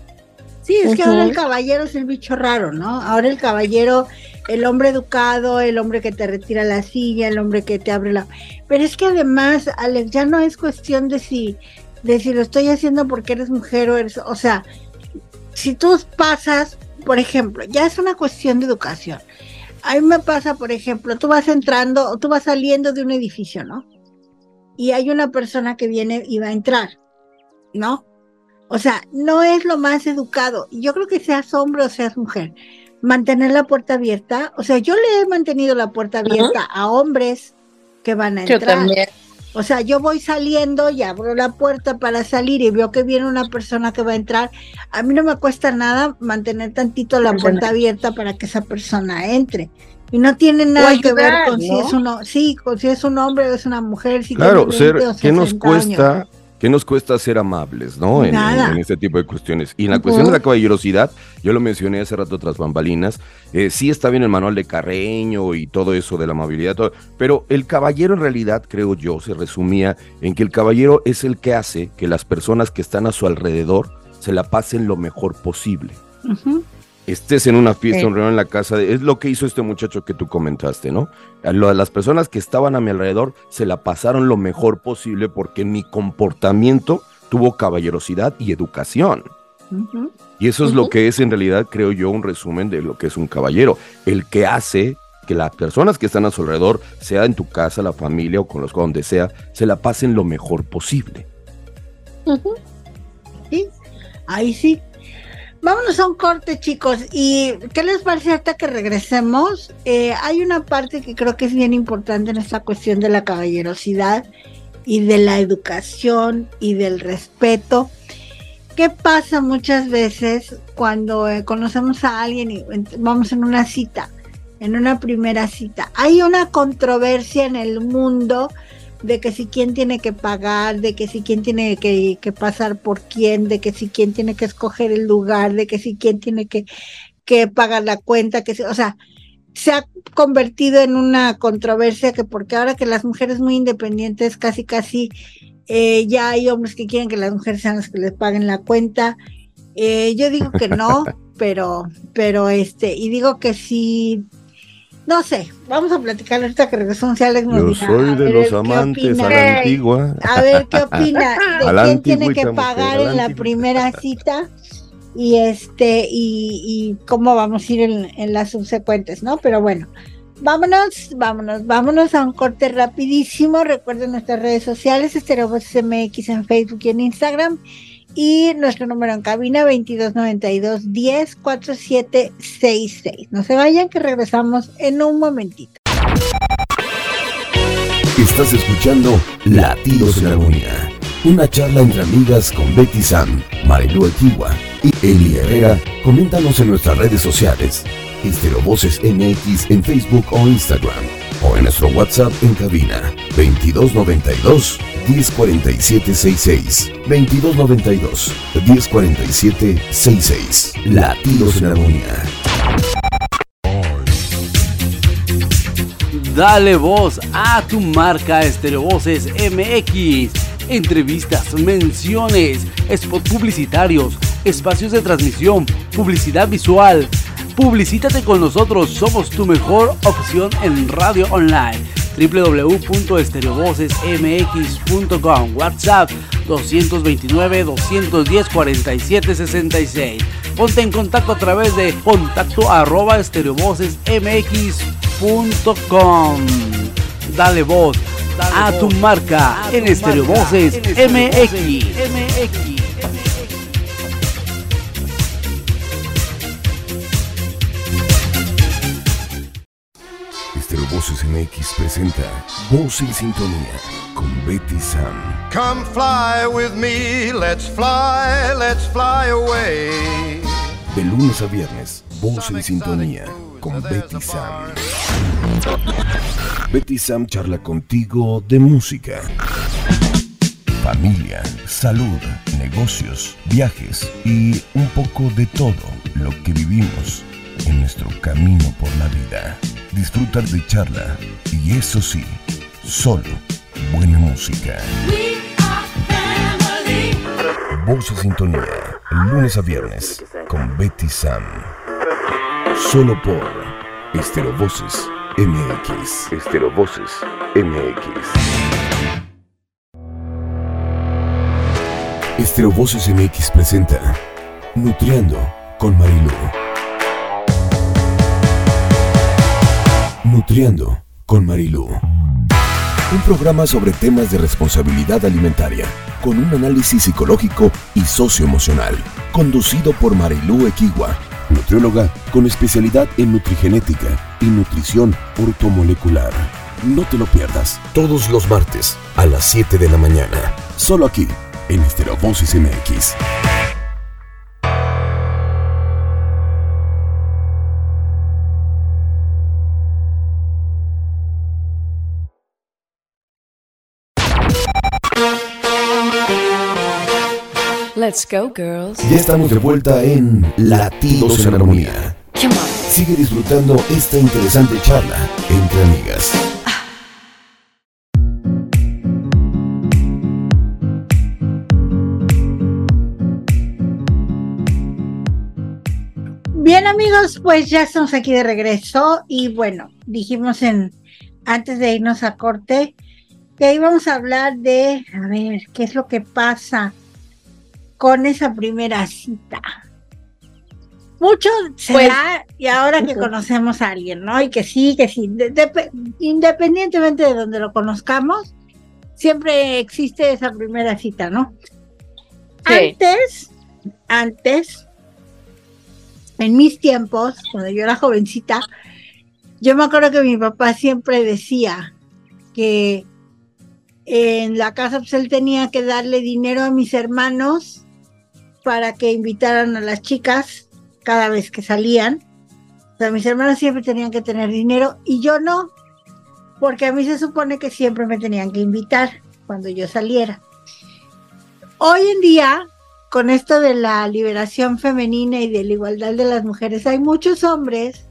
Sí, es que ahora el caballero es el bicho raro, ¿no? Ahora el caballero, el hombre educado, el hombre que te retira la silla, el hombre que te abre la... Pero es que además, Alex, ya no es cuestión de si, de si lo estoy haciendo porque eres mujer o eres... O sea, si tú pasas, por ejemplo, ya es una cuestión de educación. A mí me pasa, por ejemplo, tú vas entrando, o tú vas saliendo de un edificio, ¿no? Y hay una persona que viene y va a entrar, ¿no? O sea, no es lo más educado. Y Yo creo que seas hombre o seas mujer, mantener la puerta abierta. O sea, yo le he mantenido la puerta abierta a hombres que van a Yo entrar. también. O sea, yo voy saliendo y abro la puerta para salir y veo que viene una persona que va a entrar. A mí no me cuesta nada mantener tantito la puerta abierta para que esa persona entre. Y no tiene nada que ver con si es uno, sí, con si es un hombre o es una mujer, si Claro, tiene 20 ser, o ¿qué nos 60 años. ¿Qué nos cuesta ser amables, no? En, en- en este tipo de cuestiones. Y en la cuestión de la caballerosidad, yo lo mencioné hace rato tras bambalinas, eh, sí está bien el manual de Carreño y todo eso de la amabilidad, todo, pero el caballero en realidad, creo yo, se resumía en que el caballero es el que hace que las personas que están a su alrededor se la pasen lo mejor posible. Estés en una fiesta, Sí. un reunión en la casa, de- es lo que hizo este muchacho que tú comentaste, ¿no? A lo- a las personas que estaban a mi alrededor se la pasaron lo mejor posible porque mi comportamiento tuvo caballerosidad y educación. Y eso es lo que es en realidad, creo yo, un resumen de lo que es un caballero. El que hace que las personas que están a su alrededor, sea en tu casa, la familia o con los donde sea, se la pasen lo mejor posible. Sí, ahí sí. Vámonos a un corte, chicos. ¿Y qué les parece hasta que regresemos? Eh, hay una parte que creo que es bien importante en esta cuestión de la caballerosidad y de la educación y del respeto. ¿Qué pasa muchas veces cuando eh, conocemos a alguien y vamos en una cita, en una primera cita? Hay una controversia en el mundo de que si quién tiene que pagar, de que si quién tiene que, que pasar por quién, de que si quién tiene que escoger el lugar, de que si quién tiene que, que pagar la cuenta, que si, o sea, se ha convertido en una controversia que porque ahora que las mujeres muy independientes casi casi eh, ya hay hombres que quieren que las mujeres sean las que les paguen la cuenta. Eh, yo digo que no, <laughs> pero, pero este, y digo que sí, no sé, vamos a platicar ahorita que regresó un Alex Yo soy de los ¿qué amantes a la antigua. A ver qué opina <laughs> de la quién tiene que pagar en la primera <laughs> cita y este y, y cómo vamos a ir en, en las subsecuentes, ¿no? Pero bueno, vámonos, vámonos, vámonos a un corte rapidísimo. Recuerden nuestras redes sociales, Estereovoces MX en Facebook y en Instagram. Y nuestro número en cabina 2292 10 4766. No se vayan que regresamos en un momentito. Estás escuchando Latidos en Armonía, una charla entre amigas con Betty Sam, Marilu Equiwa y Eli Herrera. Coméntanos en nuestras redes sociales, Estereovoces MX en Facebook o Instagram, o en nuestro WhatsApp en cabina 2292 104766 2292 104766 Latidos en Armonía. Dale voz a tu marca Estereovoces MX. Entrevistas, menciones, spot publicitarios, espacios de transmisión, publicidad visual. Publicítate con nosotros, somos tu mejor opción en radio online. www.estereovocesmx.com WhatsApp 229 210 47 66 Ponte en contacto a través de contacto arroba estereovocesmx.com Dale voz a tu marca en Estereovoces MX. MX presenta Voz en Sintonía con Betty Sam. Come fly with me, let's fly, let's fly away. De lunes a viernes, Voz en Sintonía con Betty Sam. Betty Sam charla contigo de música, familia, salud, negocios, viajes y un poco de todo lo que vivimos en nuestro camino por la vida. Disfrutar de charla y eso sí, solo buena música. Voz en Sintonía, lunes a viernes, con Betty Sam. Solo por Estereovoces MX. Estereovoces MX. Estereovoces MX presenta Nutriendo con Marilu. Nutriendo con Marilu. Un programa sobre temas de responsabilidad alimentaria, con un análisis psicológico y socioemocional, conducido por Marilú Equigua, nutrióloga con especialidad en nutrigenética y nutrición ortomolecular. No te lo pierdas, todos los martes a las 7 de la mañana, solo aquí, en Estereovosis MX. Let's go, girls. Ya estamos de vuelta en Latidos en Armonía. Come on. Sigue disfrutando esta interesante charla entre amigas. Bien amigos, pues ya estamos aquí de regreso y bueno, dijimos en antes de irnos a corte que íbamos a hablar de, a ver, qué es lo que pasa con esa primera cita? Mucho se Pues- da, y ahora que conocemos a alguien, ¿no? Y que sí, que sí, de- de- independientemente de donde lo conozcamos, siempre existe esa primera cita, ¿no? Sí. Antes, antes, en mis tiempos, cuando yo era jovencita, yo me acuerdo que mi papá siempre decía que en la casa pues él tenía que darle dinero a mis hermanos para que invitaran a las chicas cada vez que salían. O sea, mis hermanos siempre tenían que tener dinero y yo no, porque a mí se supone que siempre me tenían que invitar cuando yo saliera. Hoy en día, con esto de la liberación femenina y de la igualdad de las mujeres, hay muchos hombres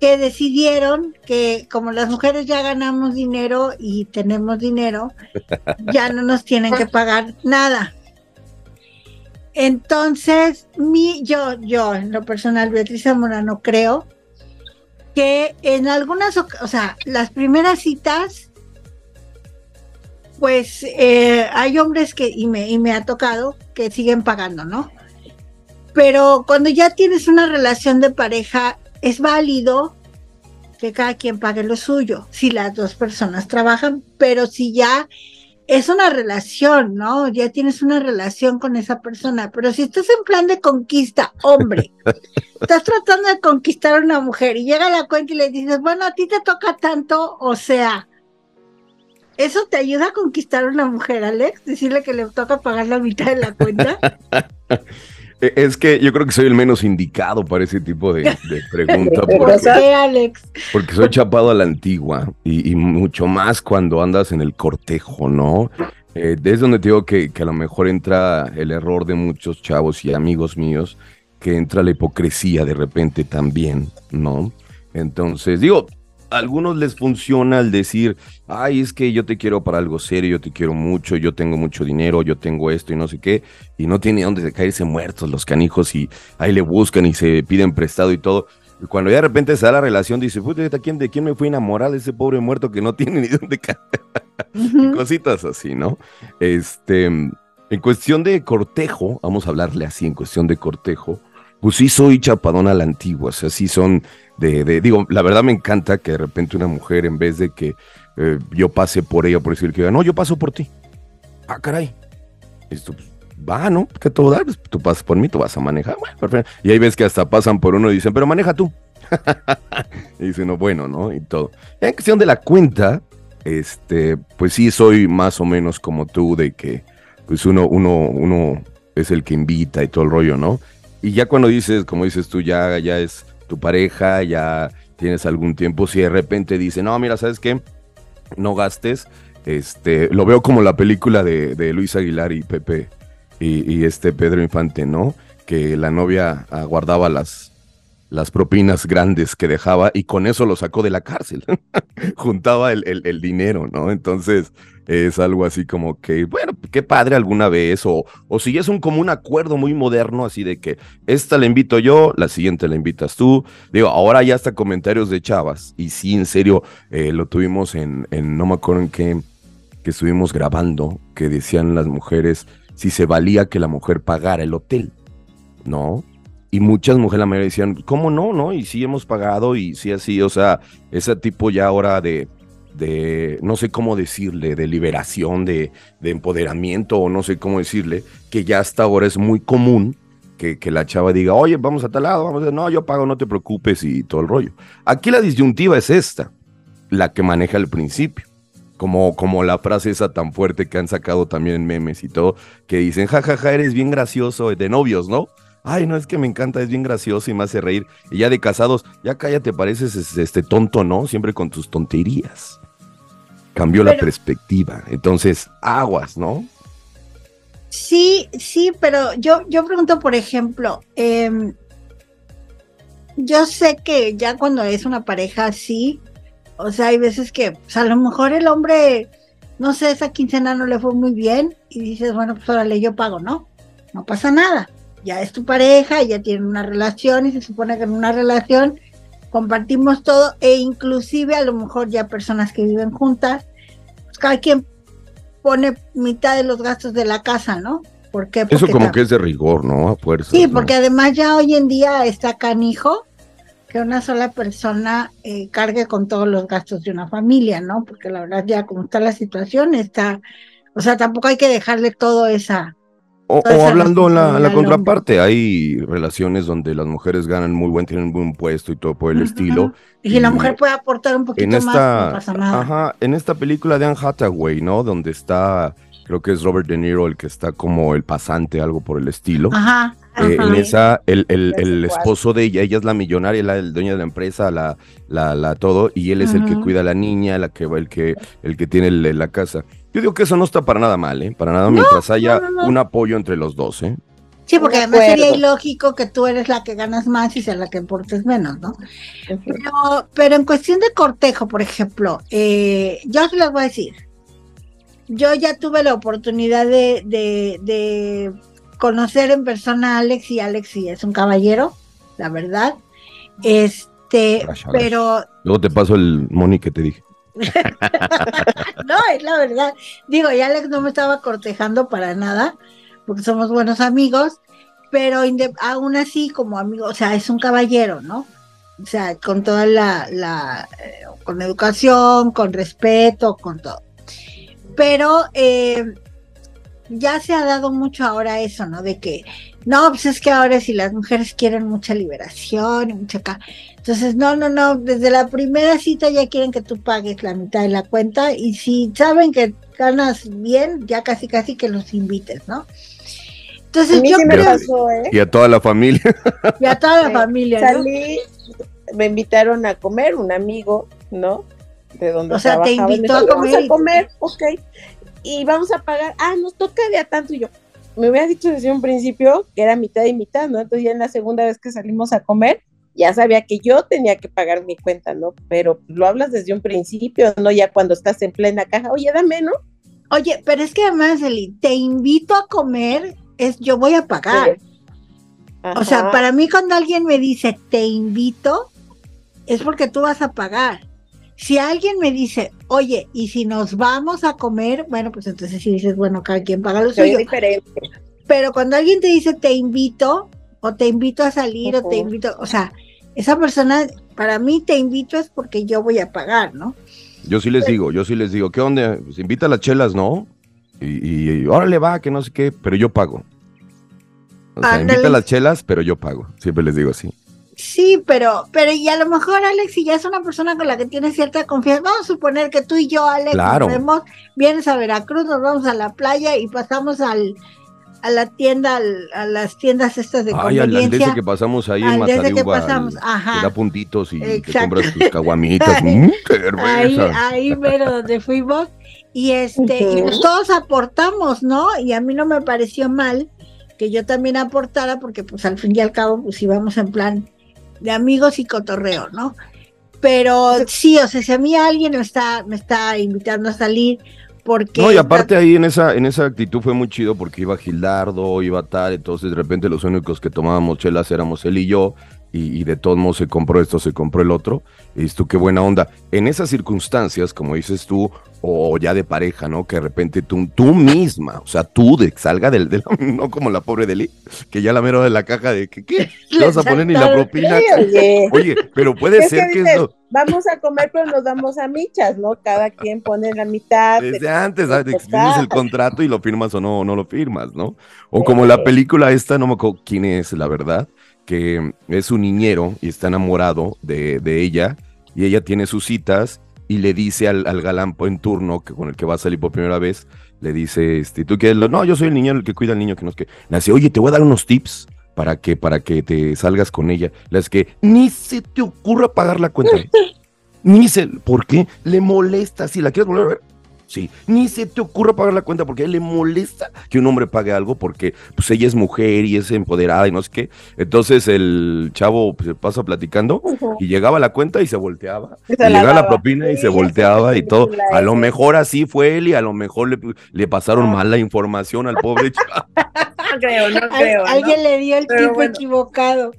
que decidieron que como las mujeres ya ganamos dinero y tenemos dinero, ya no nos tienen que pagar nada. Entonces, mi, yo, yo, en lo personal, Beatriz Zamorano, creo que en algunas, o sea, las primeras citas, pues eh, hay hombres que, y me, y me ha tocado, que siguen pagando, ¿no? Pero cuando ya tienes una relación de pareja, es válido que cada quien pague lo suyo, si las dos personas trabajan, pero si ya es una relación, ¿no? Ya tienes una relación con esa persona, pero si estás en plan de conquista, hombre, <laughs> estás tratando de conquistar a una mujer y llega la cuenta y le dices, bueno, a ti te toca tanto, o sea, ¿eso te ayuda a conquistar a una mujer, Alex? Decirle que le toca pagar la mitad de la cuenta. <laughs> Eh, Es que yo creo que soy el menos indicado para ese tipo de, de <laughs> pregunta, ¿Por porque, qué, Alex? porque soy chapado a la antigua y, y mucho más cuando andas en el cortejo, ¿no? Eh, es donde te digo que, que a lo mejor entra el error de muchos chavos y amigos míos, que entra la hipocresía de repente también, ¿no? Entonces, digo, a algunos les funciona el decir, ay, es que yo te quiero para algo serio, yo te quiero mucho, yo tengo mucho dinero, yo tengo esto y no sé qué, y no tiene dónde caerse muertos los canijos y ahí le buscan y se piden prestado y todo. Y cuando ya de repente se da la relación, dice, puta, ¿de quién, ¿de quién me fui a enamorar de ese pobre muerto que no <laughs> tiene ni dónde caer? y cositas así, ¿no? Este, en cuestión de cortejo, vamos a hablarle así, en cuestión de cortejo, pues sí soy chapadón a la antigua, o sea, sí son de, de- digo, la verdad me encanta que de repente una mujer, en vez de que eh, yo pase por ella, por decir que diga, no, yo paso por ti. Ah, caray. Esto, pues, va, ¿no? Todo da, pues, tú pasas por mí, tú vas a manejar. Bueno, perfecto. Y ahí ves que hasta pasan por uno y dicen, pero maneja tú. <laughs> y dicen, no, bueno, ¿no? Y todo. En cuestión de la cuenta, este, pues sí soy más o menos como tú, de que, pues uno, uno, uno es el que invita y todo el rollo, ¿no? Y ya cuando dices, como dices tú, ya, ya es tu pareja, ya tienes algún tiempo, si de repente dice, no, mira, ¿sabes qué? No gastes, este, lo veo como la película de, de Luis Aguilar y Pepe y, este Pedro Infante, ¿no? Que la novia guardaba las, las propinas grandes que dejaba y con eso lo sacó de la cárcel. <laughs> Juntaba el- el dinero, ¿no? Entonces es algo así como que, bueno, qué padre alguna vez, o, o si es un como un acuerdo muy moderno, así de que esta la invito yo, la siguiente la invitas tú. Digo, ahora ya hasta comentarios de chavas, y sí, en serio, eh, lo tuvimos en, en, no me acuerdo en qué, que estuvimos grabando, que decían las mujeres si se valía que la mujer pagara el hotel, ¿no? Y muchas mujeres, la mayoría decían, ¿cómo no? ¿No? Y sí hemos pagado y sí así, o sea, ese tipo ya ahora de, de no sé cómo decirle, de liberación, de, de empoderamiento o no sé cómo decirle, que ya hasta ahora es muy común que, la chava diga, oye, vamos a tal lado, vamos a, no, yo pago, no te preocupes y todo el rollo. Aquí la disyuntiva es esta, la que maneja al principio. Como, como la frase esa tan fuerte que han sacado también en memes y todo, que dicen, jajaja, ja, ja, eres bien gracioso, de novios, ¿no? Ay, no, es que me encanta, es bien gracioso y me hace reír. Y ya de casados, ya cállate, pareces es- este tonto, ¿no? Siempre con tus tonterías. Cambió la perspectiva. Entonces, aguas, ¿no? Sí, sí, pero yo, yo pregunto, por ejemplo, em, yo sé que ya cuando es una pareja así, o sea, hay veces que pues, a lo mejor el hombre, no sé, esa quincena no le fue muy bien y dices, bueno, pues órale, yo pago, ¿no? No pasa nada. Ya es tu pareja, ya tienen una relación y se supone que en una relación compartimos todo e inclusive a lo mejor ya personas que viven juntas, pues cada quien pone mitad de los gastos de la casa, ¿no? ¿Por qué? Eso Porque como que es de rigor, ¿no? A fuerza. Sí, porque además ya hoy en día está canijo que una sola persona eh, cargue con todos los gastos de una familia, ¿no? Porque la verdad ya como está la situación, está, o sea, tampoco hay que dejarle todo esa... O, hablando en la, contraparte, hay relaciones donde las mujeres ganan muy buen, tienen un buen puesto y todo por el estilo. Y la mujer puede aportar un poquito En más, no esta, pasa nada. ajá, en esta película de Anne Hathaway, ¿no? Donde está, creo que es Robert De Niro el que está como el pasante, algo por el estilo. Ajá. Eh, ajá. en esa, el, el, el esposo de ella, ella es la millonaria, la, el dueño de la empresa, la, la, la todo, y él es el que cuida a la niña, la que, el que, el que tiene la casa. Yo digo que eso no está para nada mal, ¿eh? Para nada, mientras haya no, no. un apoyo entre los dos, ¿eh? Sí, porque De además sería ilógico que tú eres la que ganas más y sea la que aportes menos, ¿no? Pero, pero en cuestión de cortejo, por ejemplo, eh, yo se los voy a decir. Yo ya tuve la oportunidad de, de, de conocer en persona a Alex y Alex sí es un caballero, la verdad. Este, Gracias, pero Luego te paso el money que te dije. <laughs> no, es la verdad. Digo, y Alex no me estaba cortejando para nada, porque somos buenos amigos, pero aún así, como amigo, o sea, es un caballero, ¿no? O sea, con toda la, la eh, con educación, con respeto, con todo. Pero eh, ya se ha dado mucho ahora eso, ¿no? De que, no, pues es que ahora si las mujeres quieren mucha liberación y mucha acá. Entonces, no, no, no, desde la primera cita ya quieren que tú pagues la mitad de la cuenta y si saben que ganas bien, ya casi casi que los invites, ¿no? Entonces yo sí creo pasó, ¿eh? Y a toda la familia. <laughs> y a toda la familia, ¿no? Salí, me invitaron a comer, un amigo, ¿no? De donde O sea, te trabajaba, invitó a dijo, "Vamos comer y- a comer, ok. Y vamos a pagar, ah, nos toca de a tanto. Y yo, me hubiera dicho desde un principio que era mitad y mitad, ¿no? Entonces ya en la segunda vez que salimos a comer, ya sabía que yo tenía que pagar mi cuenta, ¿no? Pero lo hablas desde un principio, ¿no? Ya cuando estás en plena caja, oye, dame, ¿no? Oye, pero es que además, Eli, te invito a comer, es yo voy a pagar. O sea, para mí cuando alguien me dice te invito, es porque tú vas a pagar. Si alguien me dice, oye, y si nos vamos a comer, bueno, pues entonces sí dices, bueno, cada quien paga lo Se oye suyo. diferente. Pero cuando alguien te dice te invito, o te invito a salir, o te invito, o sea, esa persona, para mí te invito es porque yo voy a pagar, ¿no? Yo sí les digo, yo sí les digo, ¿qué onda? Pues invita a las chelas, ¿no? Y, y órale va, que no sé qué, pero yo pago. O sea, invita a las chelas, pero yo pago. Siempre les digo así. Sí, pero, pero y a lo mejor Alex, si ya es una persona con la que tienes cierta confianza, vamos a suponer que tú y yo, Alex, Claro. nos vemos, vienes a Veracruz, nos vamos a la playa y pasamos al, a la tienda, al- a las tiendas estas de Ay, conveniencia. ese que pasamos ahí en Al de ese que pasamos, al- ajá. te da puntitos y te Exacto. compras tus caguamitas. ¡Mmm, <laughs> qué ahí, ahí mero donde fuimos y este y Ujú. pues todos aportamos, ¿no? Y a mí no me pareció mal que yo también aportara porque pues al fin y al cabo pues íbamos en plan de amigos y cotorreo, ¿no? Pero sí, o sea, si a mí alguien me está me está invitando a salir porque No, y aparte ahí en esa, en esa actitud fue muy chido porque iba Gildardo, iba tal, entonces de repente los únicos que tomábamos chelas éramos él y yo, y, y de todos modos se compró esto, se compró el otro, y dices tú qué buena onda. En esas circunstancias, como dices tú, o ya de pareja, ¿no? Que de repente tú, tú misma, o sea, tú de, salga del, del- <laughs> no como la pobre Deli, que ya la mero de la caja de que, ¿qué? ¿Le vas a poner ni la propina? Oye. <laughs> Oye, pero puede Es ser que dices, eso, Vamos a comer, pero nos damos a michas, ¿no? Cada quien pone la mitad. Desde antes, ¿sabes? De tienes el contrato y lo firmas o no, o no lo firmas, ¿no? O como la película esta, no me acuerdo quién es, la verdad, que es un niñero y está enamorado de, de ella y ella tiene sus citas y le dice al, al galán en turno que con el que va a salir por primera vez, le dice, este, ¿tú qué? No, yo soy el niñero, el que cuida al niño, que no es que. Le dice, oye, te voy a dar unos tips para que, para que te salgas con ella. Dice que ni se te ocurra pagar la cuenta. <laughs> Ni se, ¿por qué? Le molesta, si la quieres volver a ver. Sí, ni se te ocurra pagar la cuenta porque a él le molesta que un hombre pague algo porque pues ella es mujer y es empoderada y no sé qué. Entonces el chavo pues, se pasa platicando y llegaba la cuenta y se volteaba. Se Y la llegaba la propina y Sí, se volteaba y todo. A lo mejor así fue él y a lo mejor le, le pasaron Ah. mal la información al pobre <laughs> chavo. Creo, no creo. ¿no? alguien le dio el Pero tipo bueno. equivocado.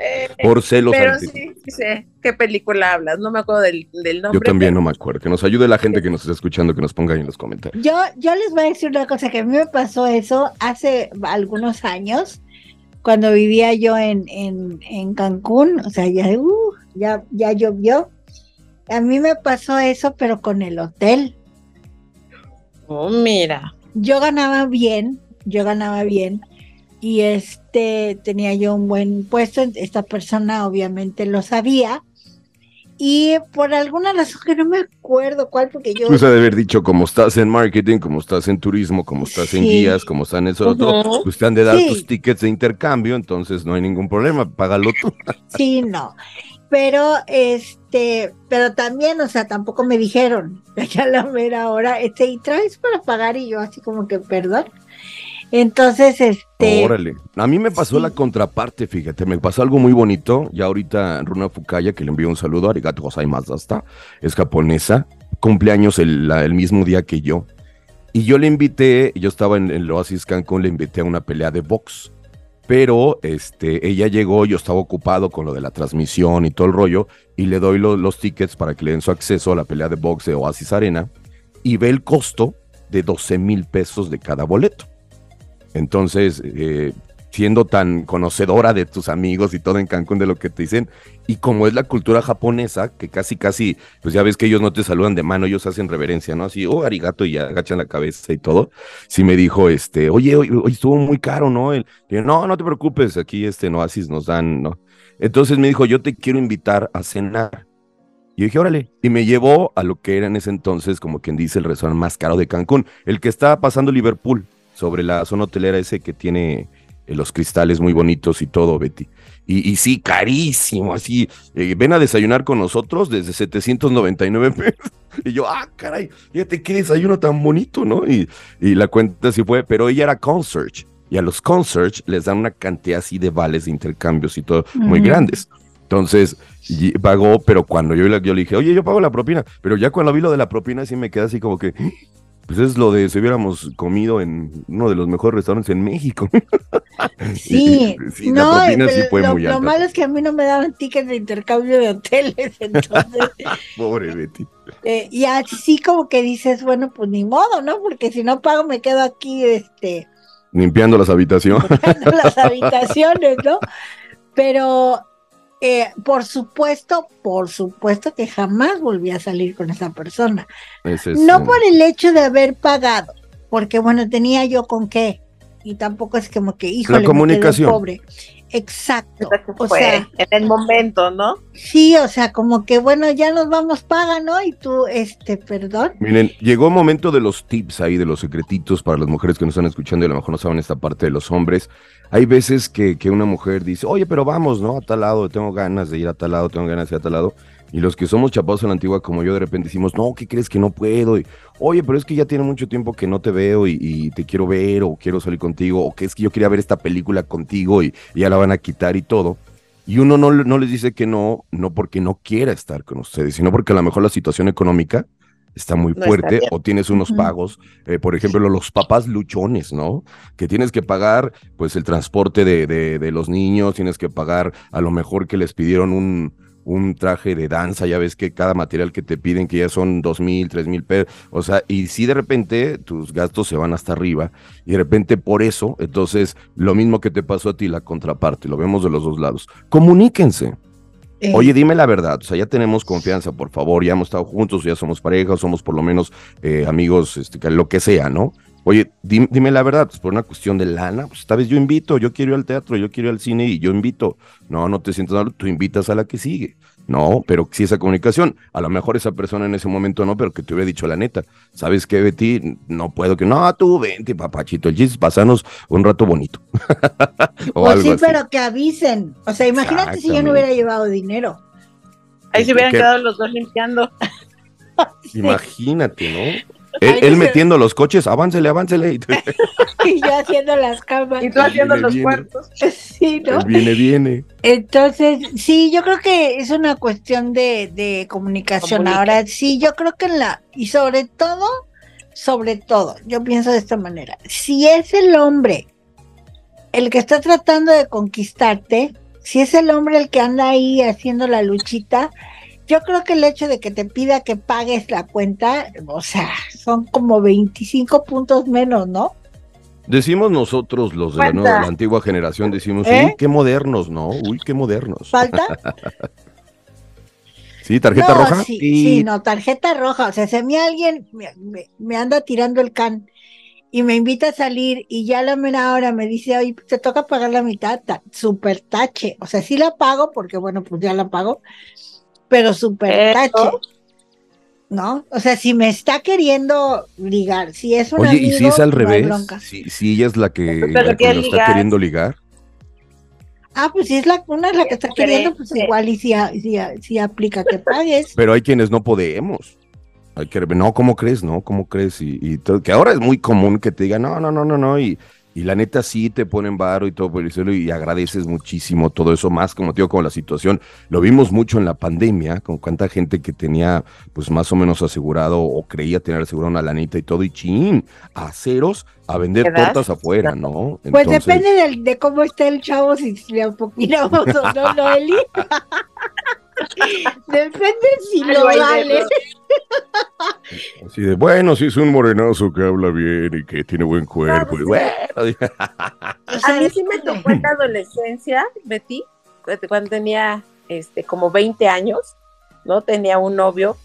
Eh, Por celos. Pero ante- sí, sí sé qué película hablas. No me acuerdo del, del nombre. Yo también pero- no me acuerdo. Que nos ayude la gente que nos está escuchando, que nos ponga ahí en los comentarios. Yo, yo les voy a decir una cosa que a mí me pasó eso hace algunos años, cuando vivía yo en, en, en Cancún, o sea, ya, uh, ya, ya llovió. A mí me pasó eso, pero con el hotel. Oh, mira. Yo ganaba bien, yo ganaba bien, y este tenía yo un buen puesto. Esta persona obviamente lo sabía. Y por alguna razón que no me acuerdo cuál, porque yo Pues ha de haber dicho, como estás en marketing, como estás en turismo, como estás en guías, como estás en eso Ujú. pues te han de dar Sí. tus tickets de intercambio, entonces no hay ningún problema, págalo tú. <laughs> Sí, no. Pero este, pero también, o sea, tampoco me dijeron, <laughs> ya la mera hora, este, y traes para pagar, y yo así como que, perdón. Entonces, este, Órale. A mí me pasó sí. la contraparte, fíjate, me pasó algo muy bonito. Ya ahorita Runa Fukaya, que le envío un saludo, arigato gozaimasu hasta, es japonesa, cumpleaños el, la- el mismo día que yo. Y yo le invité, yo estaba en el Oasis Cancún, le invité a una pelea de box. Pero este, ella llegó, yo estaba ocupado con lo de la transmisión y todo el rollo, y le doy lo- los tickets para que le den su acceso a la pelea de box de Oasis Arena, y ve el costo de 12 mil pesos de cada boleto. Entonces, eh, siendo tan conocedora de tus amigos y todo en Cancún de lo que te dicen, y como es la cultura japonesa, que casi, casi, pues ya ves que ellos no te saludan de mano, ellos hacen reverencia, ¿no? Así, oh, arigato, y agachan la cabeza y todo. Sí me dijo, este, oye, hoy, estuvo muy caro, ¿no? El, no, no te preocupes, aquí este en Oasis nos dan, ¿no? Entonces me dijo, yo te quiero invitar a cenar. Y dije, órale. Y me llevó a lo que era en ese entonces, como quien dice, el restaurante más caro de Cancún, el que estaba pasando Liverpool, sobre la zona hotelera ese que tiene eh, los cristales muy bonitos y todo, Betty. Y, y sí, carísimo, así. eh, ven a desayunar con nosotros desde 799 pesos. <laughs> Y yo, ah, caray, fíjate qué desayuno tan bonito, ¿no? Y, y la cuenta sí fue, pero ella era concierge. Y a los concierge les dan una cantidad así de vales de intercambios y todo, muy grandes. Entonces, pagó, pero cuando yo, yo le dije, oye, yo pago la propina, pero ya cuando vi lo de la propina, sí me quedé así como que, pues es lo de si hubiéramos comido en uno de los mejores restaurantes en México. <laughs> sí, Sí, la no, propina sí fue lo, muy lo alta. malo es que a mí no me daban tickets de intercambio de hoteles, <laughs> entonces, <laughs> Pobre Betty. eh, y así como que dices, bueno, pues ni modo, ¿no? Porque si no pago me quedo aquí, este, Limpiando las habitaciones. en las habitaciones, ¿no? Pero eh, por supuesto, por supuesto que jamás volví a salir con esa persona. Ese es, No por el hecho de haber pagado, porque bueno, tenía yo con qué. Y tampoco es como que, híjole, me quedé comunicación. pobre. Exacto. O Fue sea, en el momento, ¿no? sí, o sea, como que bueno, ya nos vamos, paga, ¿no? Y tú, este, perdón. Miren, llegó el momento de los tips ahí, de los secretitos para las mujeres que nos están escuchando y a lo mejor no saben esta parte de los hombres. Hay veces que, que una mujer dice, oye, pero vamos, ¿no? A tal lado, tengo ganas de ir a tal lado, tengo ganas de ir a tal lado. Y los que somos chapados a la antigua, como yo, de repente decimos, no, ¿qué crees que no puedo? Y, oye, pero es que ya tiene mucho tiempo que no te veo y, y te quiero ver o quiero salir contigo o que es que yo quería ver esta película contigo y, y ya la van a quitar y todo. Y uno no, no les dice que no, no porque no quiera estar con ustedes, sino porque a lo mejor la situación económica está muy No fuerte o tienes unos pagos, eh, por ejemplo, los papás luchones, ¿no? Que tienes que pagar pues el transporte de, de- de los niños, tienes que pagar a lo mejor que les pidieron un, un traje de danza, ya ves que cada material que te piden que ya son dos mil, tres mil pesos, o sea, y si de repente tus gastos se van hasta arriba y de repente por eso, entonces lo mismo que te pasó a ti, la contraparte, lo vemos de los dos lados. Comuníquense. Eh, Oye, dime la verdad, o sea, ya tenemos confianza, por favor, ya hemos estado juntos, ya somos pareja, somos por lo menos eh, amigos, este, lo que sea, ¿no? Oye, dim- dime la verdad, pues por una cuestión de lana, pues esta vez yo invito, yo quiero ir al teatro, yo quiero ir al cine y yo invito. No, no te sientas mal, tú invitas a la que sigue. No, pero si esa comunicación, a lo mejor esa persona en ese momento no, pero que te hubiera dicho la neta, ¿sabes qué, Betty? No puedo que, no, tú vente, papachito, el chiste es pasarnos un rato bonito. <laughs> o pues algo sí, así. pero que avisen. O sea, imagínate si yo no hubiera llevado dinero. Ahí se hubieran ¿Qué? quedado los dos limpiando. Sí, Imagínate, ¿no? <laughs> Ahí Él, metiendo los coches, aváncele, aváncele. Y <laughs> y yo haciendo las camas. Y tú haciendo Viene, los viene. cuartos. <laughs> Sí, ¿no? Él viene, viene. Entonces, sí, yo creo que es una cuestión de, de comunicación. Comunica. Ahora, sí, yo creo que en la, y sobre todo, sobre todo, yo pienso de esta manera, si es el hombre el que está tratando de conquistarte, si es el hombre el que anda ahí haciendo la luchita, yo creo que el hecho de que te pida que pagues la cuenta, o sea, son como 25 puntos menos, ¿no? Decimos nosotros, los de la, nueva- la antigua generación, decimos, ¿Eh? uy, qué modernos, ¿no? Uy, qué modernos. ¿Falta? <laughs> ¿Sí? ¿Tarjeta no, roja? Sí, Y- sí, no, tarjeta roja. O sea, si a mí alguien me, me- me anda tirando el can y me invita a salir y ya a la mera hora me dice, oye, pues, te toca pagar la mitad, ta- super tache. O sea, sí la pago porque, bueno, pues ya la pago, pero super tache. ¿No? O sea, si me está queriendo ligar, si es un Oye, ¿y si amigo, es al no revés? Si, si ella es la que, la que quiere lo está ligar. queriendo ligar. Ah, pues si es la una es la que está queriendo, pues igual y si, si, si aplica que pagues. Pero hay quienes no podemos. Hay que, no, ¿cómo crees? No, ¿cómo crees? Y, y todo- que ahora es muy común que te digan, no, no, no, no, no. Y, y la neta sí te ponen varo y todo por el cielo y agradeces muchísimo todo eso más, como te digo, con la situación. Lo vimos mucho en la pandemia, con cuánta gente que tenía pues más o menos asegurado o creía tener asegurado una lanita y todo, y chin, a ceros a vender tortas afuera, ¿no? Pues Entonces, depende del- de cómo esté el chavo, si le opinamos o no, Noeli. <laughs> depende si lo vale. Así de, bueno, si es un morenazo que habla bien y que tiene buen cuerpo, y bueno, <laughs> A mí sí me tocó en la adolescencia, Betty, cu- cuando tenía este, como 20 años, ¿no? Tenía un novio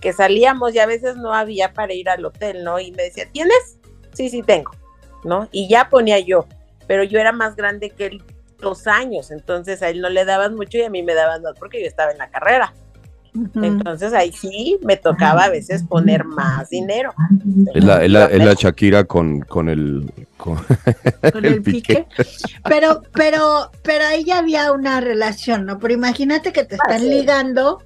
que salíamos y a veces no había para ir al hotel, ¿no? Y me decía, ¿tienes? Sí, sí tengo, ¿no? Y ya ponía yo, pero yo era más grande que él dos años, entonces a él no le daban mucho y a mí me daban dos porque yo estaba en la carrera. Entonces ahí sí me tocaba a veces poner más dinero. es la, es la, es la Shakira con, con el... Con, <laughs> con el pique. Pero, pero, pero ahí ya había una relación, ¿no? Pero imagínate que te Ah, están sí. ligando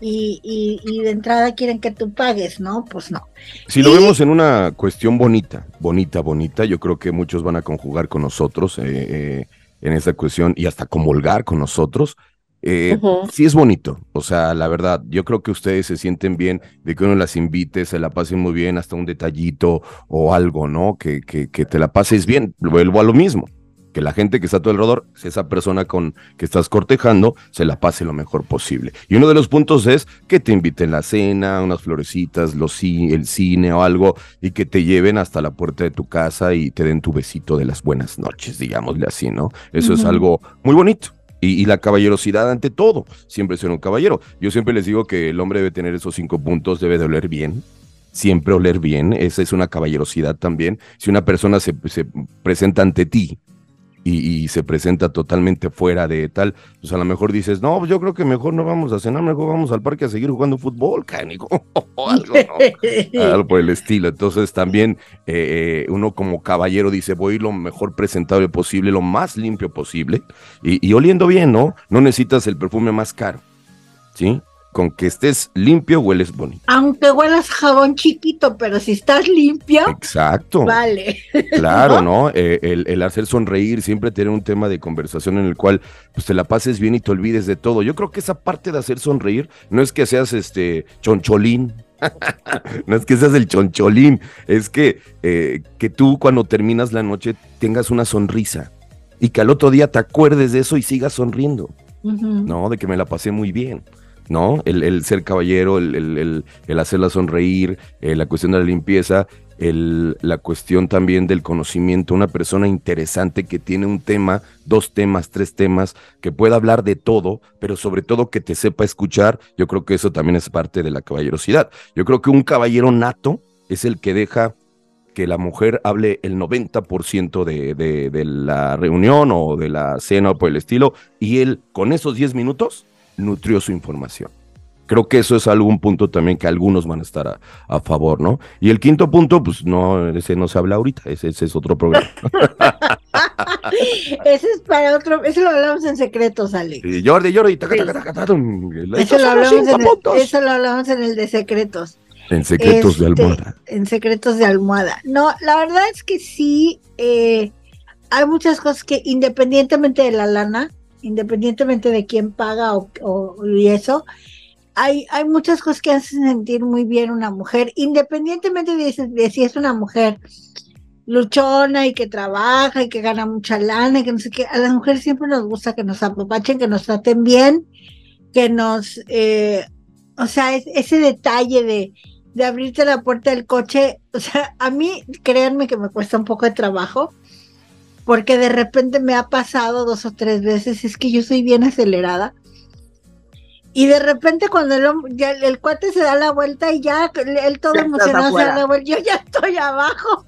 y, y, y de entrada quieren que tú pagues, ¿no? Pues no. Si lo vemos en una cuestión bonita, bonita, bonita, yo creo que muchos van a conjugar con nosotros eh, eh, en esta cuestión y hasta comulgar con nosotros. Eh. Sí es bonito, o sea, la verdad, yo creo que ustedes se sienten bien de que uno las invite, se la pasen muy bien, hasta un detallito o algo, ¿no? Que, que, que te la pases bien, vuelvo a lo mismo, que la gente que está a tu alrededor, esa persona con que estás cortejando, se la pase lo mejor posible. Y uno de los puntos es que te inviten la cena, unas florecitas, los, el cine o algo, y que te lleven hasta la puerta de tu casa y te den tu besito de las buenas noches, digámosle así, ¿no? Eso es algo muy bonito. Y, y la caballerosidad ante todo, siempre ser un caballero. Yo siempre les digo que el hombre debe tener esos cinco puntos, debe de oler bien, siempre oler bien, esa es una caballerosidad también. Si una persona se, se presenta ante ti y, y se presenta totalmente fuera de tal, pues a lo mejor dices, no, pues yo creo que mejor no vamos a cenar, mejor vamos al parque a seguir jugando fútbol, cánico, <laughs> o algo, ¿no? <laughs> algo por el estilo. Entonces también eh, eh, uno como caballero dice, voy lo mejor presentable posible, lo más limpio posible y, y oliendo bien, ¿no? No necesitas el perfume más caro, ¿sí? Con que estés limpio, hueles bonito. Aunque huelas jabón chiquito, pero si estás limpio, Exacto. vale. Claro, <laughs> ¿no? Eh, el, el hacer sonreír, siempre tener un tema de conversación en el cual pues te la pases bien y te olvides de todo. Yo creo que esa parte de hacer sonreír no es que seas este choncholín. <laughs> no es que seas el choncholín, es que, eh, que tú cuando terminas la noche tengas una sonrisa y que al otro día te acuerdes de eso y sigas sonriendo. ¿no? De que me la pasé muy bien, ¿no? El, el ser caballero, el, el- el- hacerla sonreír, eh, la cuestión de la limpieza, la cuestión también del conocimiento, una persona interesante que tiene un tema, dos temas, tres temas, que pueda hablar de todo, pero sobre todo que te sepa escuchar, yo creo que eso también es parte de la caballerosidad. Yo creo que un caballero nato es el que deja que la mujer hable el 90% de, de, de la reunión o de la cena o por el estilo, y él con esos 10 minutos nutrió su información. Creo que eso es algún punto también que algunos van a estar a, a favor, ¿no? Y el quinto punto, pues no, ese no se habla ahorita, ese, ese es otro programa. <laughs> Ese es para otro, eso lo hablamos en secretos, Alex. Y Jordi, Jordi, taca, taca, taca, taca, Eso lo, hablamos en el, eso lo hablamos en el de secretos. En secretos de Este, almohada. En secretos de almohada. No, la verdad es que sí, eh, hay muchas cosas que independientemente de la lana, independientemente de quién paga o, y eso, hay, hay muchas cosas que hacen sentir muy bien una mujer, independientemente de si es una mujer luchona y que trabaja y que gana mucha lana y que no sé qué. A las mujeres siempre nos gusta que nos apapachen, que nos traten bien, que nos, eh, o sea, es- ese detalle de, de abrirte la puerta del coche, o sea, a mí, créanme que me cuesta un poco de trabajo, porque de repente me ha pasado dos o tres veces, es que yo soy bien acelerada. Y de repente cuando el, ya el, el cuate se da la vuelta y ya él todo Ya emocionado se da la vuelta, yo ya estoy abajo.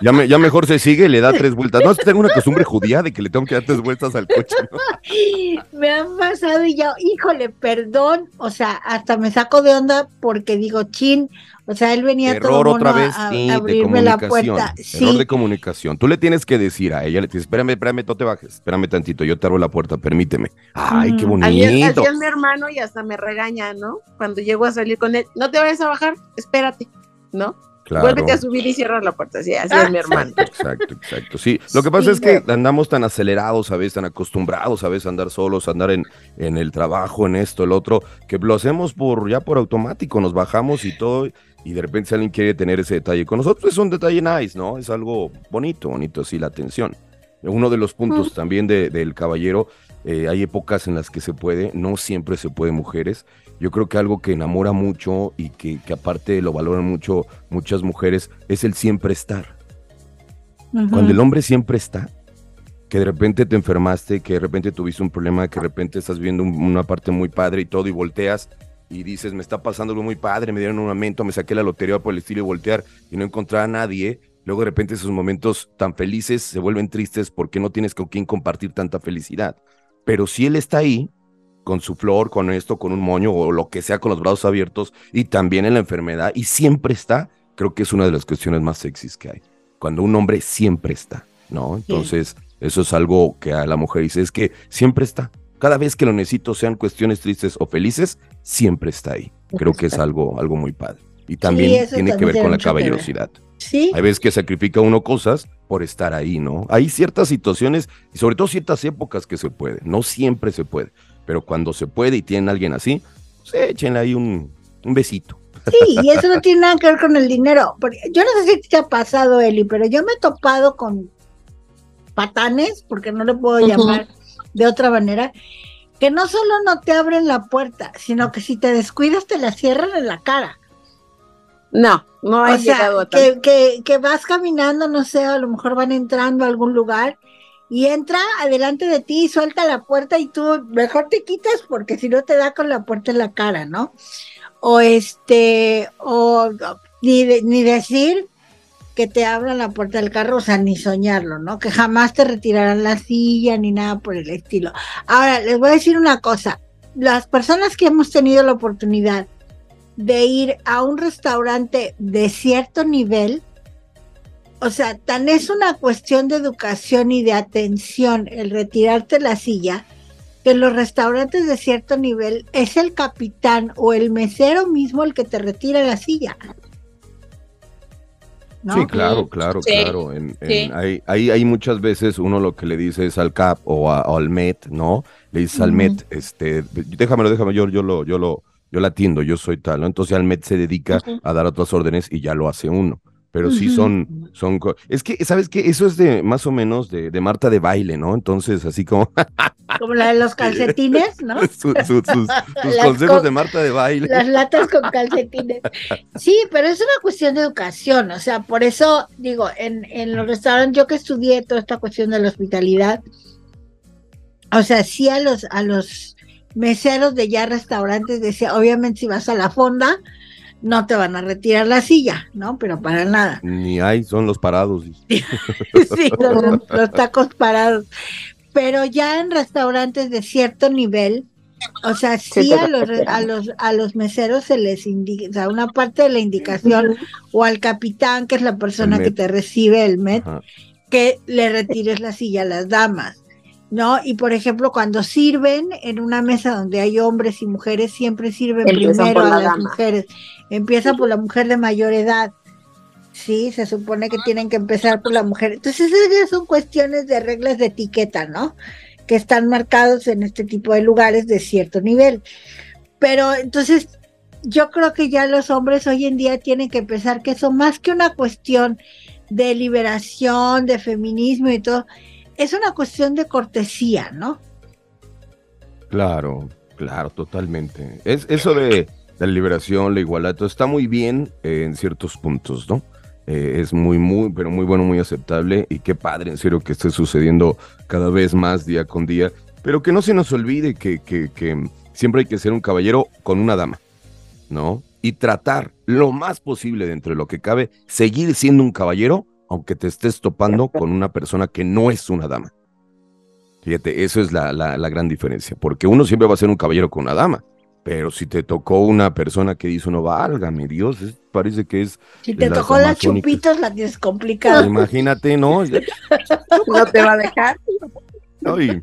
Ya, me- ya mejor se sigue, le da tres vueltas. No, es que tengo una costumbre judía de que le tengo que dar tres vueltas al coche. ¿no? Me han pasado y ya, híjole, perdón, o sea, hasta me saco de onda porque digo, chin, o sea, él venía todo Error mono otra vez, a, a sí, de abrirme la comunicación. puerta. Error Sí, de comunicación. Tú le tienes que decir a ella, le dices, espérame, espérame, no te bajes, espérame tantito, yo te abro la puerta, permíteme. Ay, qué Ujú. Así es, bonito. así es mi hermano y hasta me regaña, ¿no? Cuando llego a salir con él, no te vayas a bajar, espérate, ¿no? Claro. Vuélvete a subir y cierra la puerta, así, así es mi hermano. <laughs> Exacto, exacto. Sí, lo que pasa Sí, es que andamos tan acelerados a veces, tan acostumbrados a veces a andar solos, a andar en, en el trabajo, en esto, el otro, que lo hacemos por ya por automático, nos bajamos y todo, y de repente si alguien quiere tener ese detalle con nosotros, es un detalle nice, ¿no? Es algo bonito, bonito, sí, la atención. Uno de los puntos también de- del caballero, eh, hay épocas en las que se puede, no siempre se puede mujeres. Yo creo que algo que enamora mucho y que, que aparte lo valoran mucho muchas mujeres es el siempre estar. Cuando el hombre siempre está, que de repente te enfermaste, que de repente tuviste un problema, que de repente estás viendo un- una parte muy padre y todo, y volteas y dices, me está pasando algo muy padre, me dieron un aumento, me saqué la lotería por el estilo y voltear y no encontrar a nadie. Luego de repente esos momentos tan felices se vuelven tristes porque no tienes con quién compartir tanta felicidad. Pero si él está ahí, con su flor, con esto, con un moño o lo que sea, con los brazos abiertos y también en la enfermedad y siempre está, creo que es una de las cuestiones más sexys que hay. Cuando un hombre siempre está, ¿no? Entonces, eso es algo que a la mujer dice, es que siempre está. Cada vez que lo necesito, sean cuestiones tristes o felices, siempre está ahí. Creo que es algo, algo muy padre. Y también tiene que ver con la caballerosidad. Sí, Hay veces que sacrifica uno cosas por estar ahí, ¿no? Hay ciertas situaciones y sobre todo ciertas épocas que se puede. No siempre se puede, pero cuando se puede y tienen a alguien así, pues échenle ahí un, un besito. sí, y eso no tiene nada que ver con el dinero. Porque yo no sé si te ha pasado, Eli, pero yo me he topado con patanes, porque no le puedo llamar de otra manera, que no solo no te abren la puerta, sino que si te descuidas te la cierran en la cara. No, no a que, que, que vas caminando, no sé, a lo mejor van entrando a algún lugar y entra adelante de ti y suelta la puerta y tú mejor te quitas porque si no te da con la puerta en la cara, ¿no? O este, o ni, de- ni decir que te abran la puerta del carro, o sea, ni soñarlo, ¿no? Que jamás te retirarán la silla ni nada por el estilo. Ahora, les voy a decir una cosa, las personas que hemos tenido la oportunidad de ir a un restaurante de cierto nivel, o sea, tan es una cuestión de educación y de atención el retirarte la silla, que en los restaurantes de cierto nivel es el capitán o el mesero mismo el que te retira la silla. ¿No? Sí, claro, claro, Sí, claro. En, en- sí. hay, hay, hay muchas veces uno lo que le dice es al CAP o, a- o al MET, ¿no? Le dices al Ujú. MET, este, déjamelo, déjame, yo, yo lo, yo lo, yo la atiendo, yo soy tal, ¿no? Entonces al MET se dedica a dar otras órdenes y ya lo hace uno. Pero sí son, son, es que, ¿sabes qué? Eso es de más o menos de, de Marta de baile, ¿no? Entonces, así como Como la de los calcetines, ¿no? <laughs> su- su- sus, consejos co- de Marta de baile. Las latas con calcetines. Sí, pero es una cuestión de educación, o sea, por eso digo, en, en los restaurantes, yo que estudié toda esta cuestión de la hospitalidad, o sea, sí a los, a los meseros de ya restaurantes decía, obviamente si vas a la fonda, no te van a retirar la silla, ¿no? Pero para nada. Ni hay, son los parados. <laughs> sí, los, los tacos parados. Pero ya en restaurantes de cierto nivel, o sea, Sí, a los, a los a los meseros se les indica, o sea, una parte de la indicación o al capitán, que es la persona que te recibe el MET, Ajá. que le retires la silla a las damas, ¿no? Y por ejemplo, cuando sirven en una mesa donde hay hombres y mujeres, siempre sirven Empiezan primero a la las dama. mujeres. Empieza por la mujer de mayor edad. Sí, se supone que tienen que empezar por la mujer. Entonces, esas son cuestiones de reglas de etiqueta, ¿no? Que están marcados en este tipo de lugares de cierto nivel. Pero entonces, yo creo que ya los hombres hoy en día tienen que pensar que eso más que una cuestión de liberación, de feminismo y todo, es una cuestión de cortesía, ¿no? Claro, claro, totalmente. Es eso de la liberación, la igualdad, todo está muy bien eh, en ciertos puntos, ¿no? Eh, es muy, muy, pero muy bueno, muy aceptable y qué padre, en serio, que esté sucediendo cada vez más día con día, pero que no se nos olvide que, que, que siempre hay que ser un caballero con una dama, ¿no? Y tratar lo más posible dentro de lo que cabe, seguir siendo un caballero, aunque te estés topando con una persona que no es una dama. Fíjate, eso es la, la, la gran diferencia, porque uno siempre va a ser un caballero con una dama, pero si te tocó una persona que dice uno, válgame Dios, es- parece que es... Si te tocó las chupitos, la tienes complicada. Imagínate, ¿no? <laughs> No te va a dejar. ¿no? Y,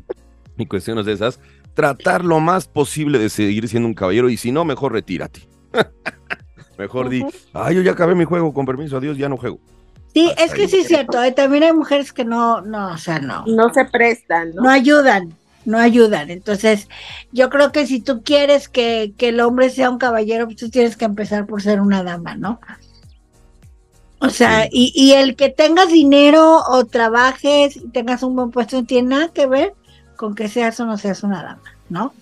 y cuestiones de esas, tratar lo más posible de seguir siendo un caballero y si no, mejor retírate. <laughs> mejor di, ay, yo ya acabé mi juego, con permiso, adiós, ya no juego. Sí, Hasta es que ahí. sí es cierto. eh, También hay mujeres que no, no, o sea, no, No se prestan, ¿no? no ayudan, no ayudan. Entonces, yo creo que si tú quieres que, que el hombre sea un caballero, pues tú tienes que empezar por ser una dama, ¿no? O sea, Sí. y, y el que tengas dinero o trabajes y tengas un buen puesto no tiene nada que ver con que seas o no seas una dama, ¿no?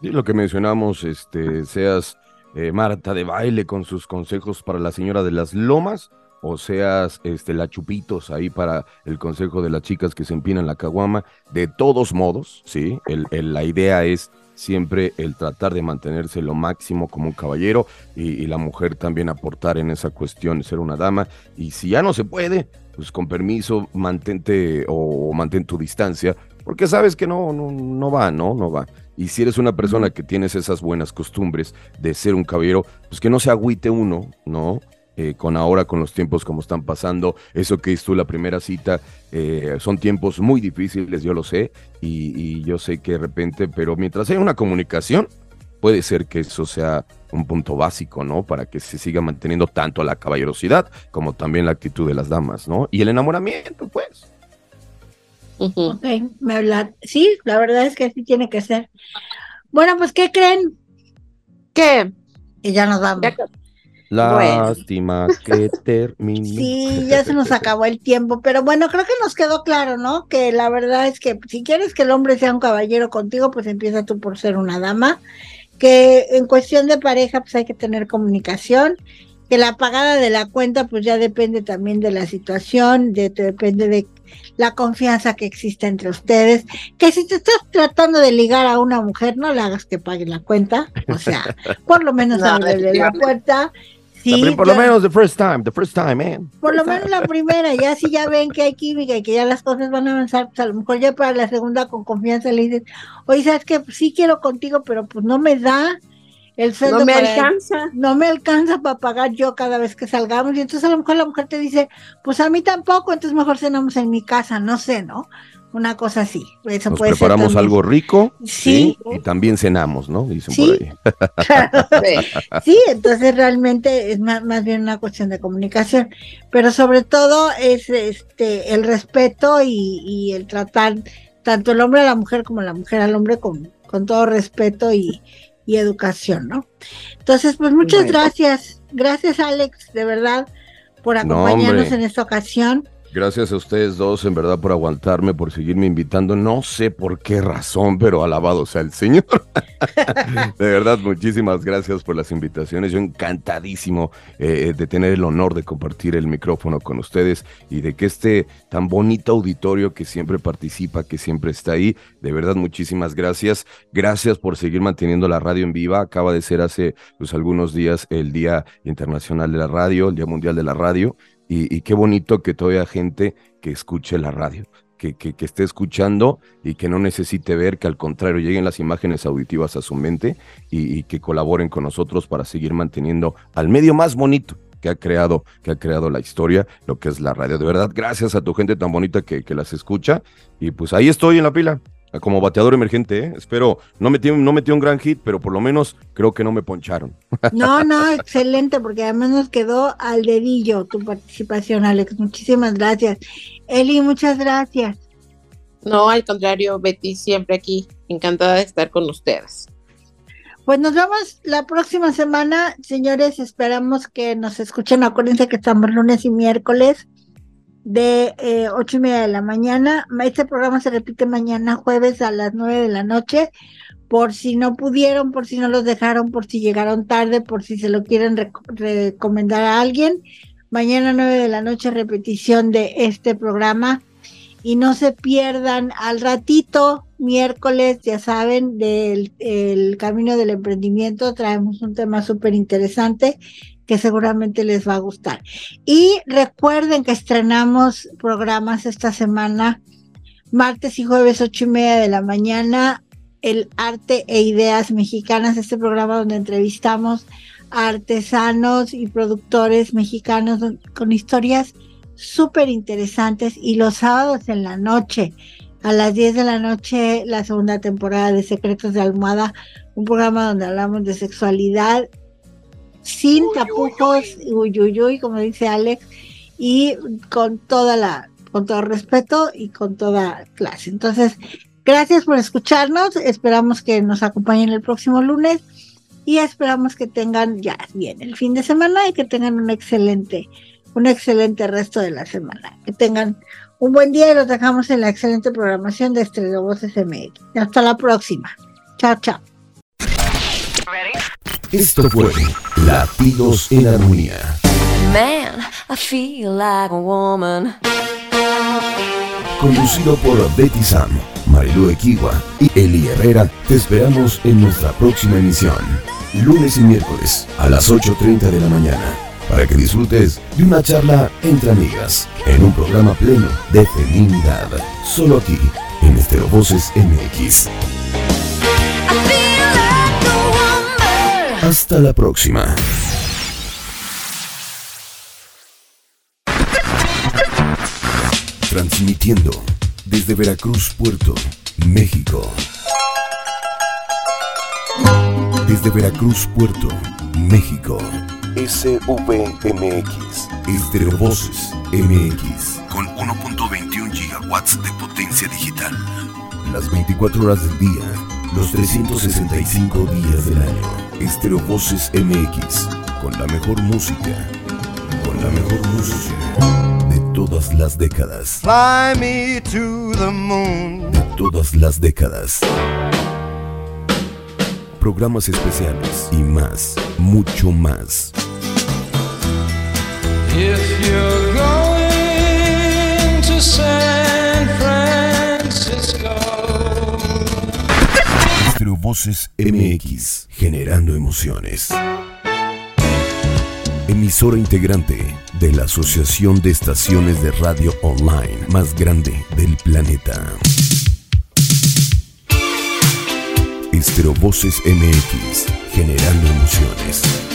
Y lo que mencionamos, este, seas eh, Marta de baile con sus consejos para la señora de las lomas, o seas este, la chupitos ahí para el consejo de las chicas que se empinan la caguama, de todos modos, sí, el, el- la idea es siempre el tratar de mantenerse lo máximo como un caballero y, y la mujer también aportar en esa cuestión de ser una dama, y si ya no se puede, pues con permiso, mantente o mantén tu distancia, porque sabes que no, no, no va, ¿no? No va. Y si eres una persona que tienes esas buenas costumbres de ser un caballero, pues que no se agüite uno, ¿no? Eh, con ahora, con los tiempos como están pasando, eso que hizo tú la primera cita, eh, son tiempos muy difíciles, yo lo sé, y, y yo sé que de repente, pero mientras haya una comunicación, puede ser que eso sea un punto básico, ¿no? Para que se siga manteniendo tanto la caballerosidad como también la actitud de las damas, ¿no? Y el enamoramiento, pues. Ok, me habla. Sí, la verdad es que así tiene que ser. Bueno, pues, ¿qué creen? ¿Qué? Que ya nos vamos. Ya- Lástima que <laughs> terminó. Sí, <laughs> ya se nos acabó el tiempo, pero bueno, creo que nos quedó claro, ¿no? Que la verdad es que si quieres que el hombre sea un caballero contigo, pues empieza tú por ser una dama, que en cuestión de pareja, pues hay que tener comunicación, que la pagada de la cuenta, pues ya depende también de la situación, de, depende de la confianza que existe entre ustedes, que si te estás tratando de ligar a una mujer, no le hagas que pague la cuenta, o sea, por lo menos <laughs> No, ábrele la puerta. Sí, por lo menos the first time, the first time, man. por lo menos la primera, ya si ya ven que hay química y que ya las cosas van a avanzar, pues a lo mejor ya para la segunda con confianza le dices, oye, sabes que sí quiero contigo, pero pues no me da el sueldo. No me para- alcanza. No me alcanza para pagar yo cada vez que salgamos. Y entonces a lo mejor la mujer te dice, pues a mí tampoco, entonces mejor cenamos en mi casa, no sé, ¿no? Una cosa así. Eso Nos puede ser preparamos algo rico, Sí. sí, y también cenamos, ¿no? Dicen Sí. por ahí. <laughs> Sí. Sí, entonces realmente es más, más bien una cuestión de comunicación, pero sobre todo es este el respeto y, y el tratar tanto el hombre a la mujer como la mujer al hombre con, con todo respeto y, y educación, ¿no? Entonces, pues muchas Bueno. gracias, gracias Alex, de verdad, por No, acompañarnos en esta ocasión. Gracias a ustedes dos, en verdad, por aguantarme, por seguirme invitando. No sé por qué razón, pero alabado sea el Señor. <laughs> de verdad, muchísimas gracias por las invitaciones. Yo encantadísimo eh, de tener el honor de compartir el micrófono con ustedes y de que este tan bonito auditorio que siempre participa, que siempre está ahí, de verdad, muchísimas gracias. Gracias por seguir manteniendo la radio en viva. Acaba de ser hace pues, algunos días el Día Internacional de la Radio, el Día Mundial de la Radio. Y, qué bonito que todavía gente que escuche la radio, que, que, que esté escuchando y que no necesite ver, que al contrario lleguen las imágenes auditivas a su mente y, que colaboren con nosotros para seguir manteniendo al medio más bonito que ha creado, que ha creado la historia, lo que es la radio. De verdad, gracias a tu gente tan bonita que las escucha. Y pues ahí estoy en la pila, como bateador emergente. ¿eh? Espero, no metí, no metí un gran hit, pero por lo menos creo que no me poncharon. <laughs> No, no, excelente, porque además nos quedó al dedillo tu participación, Alex. Muchísimas gracias. Eli, muchas gracias. No, al contrario, Betty, siempre aquí, encantada de estar con ustedes. Pues nos vemos la próxima semana, señores. Esperamos que nos escuchen. Acuérdense que estamos lunes y miércoles de eh, ocho y media de la mañana. Este programa se repite mañana jueves a las nueve de la noche. Por si no pudieron, por si no los dejaron, por si llegaron tarde, por si se lo quieren recomendar a alguien. Mañana nueve de la noche repetición de este programa. Y no se pierdan al ratito, miércoles, ya saben, del el camino del emprendimiento. Traemos un tema súper interesante que seguramente les va a gustar. Y recuerden que estrenamos programas esta semana, martes y jueves, ocho y media de la mañana, el arte e ideas mexicanas, este programa donde entrevistamos a artesanos y productores mexicanos con historias súper interesantes y los sábados en la noche, a las 10 de la noche, la segunda temporada de Secretos de Almohada, un programa donde hablamos de sexualidad sin tapujos, uy, uy, uy, como dice Alex, y con toda la, con todo respeto y con toda clase. Entonces, gracias por escucharnos, esperamos que nos acompañen el próximo lunes y esperamos que tengan ya bien el fin de semana y que tengan un excelente, un excelente resto de la semana. Que tengan un buen día y los dejamos en la excelente programación de Estrella Voces MX. Hasta la próxima. Chao, chao. Esto fue Latidos en Armonía. Man, I feel like a woman. Conducido por Betty Sam, Marilu Equiwa y Eli Herrera, te esperamos en nuestra próxima emisión, lunes y miércoles a las 8.30 de la mañana, para que disfrutes de una charla entre amigas, en un programa pleno de feminidad, solo aquí, en Estero Voces MX. Hasta la próxima. Transmitiendo desde Veracruz, Puerto, México. Desde Veracruz, Puerto, México. SVMX. Estereo Voces MX. Con 1.21 gigawatts de potencia digital. Las 24 horas del día. Los 365 días del año. Estereo Voces MX. Con la mejor música. Con la mejor música. De todas las décadas. Fly me to the moon. De todas las décadas. Programas especiales y más, mucho más. If Voces MX, generando emociones. Emisora integrante de la Asociación de Estaciones de Radio Online más grande del planeta. Estereo Voces MX, generando emociones.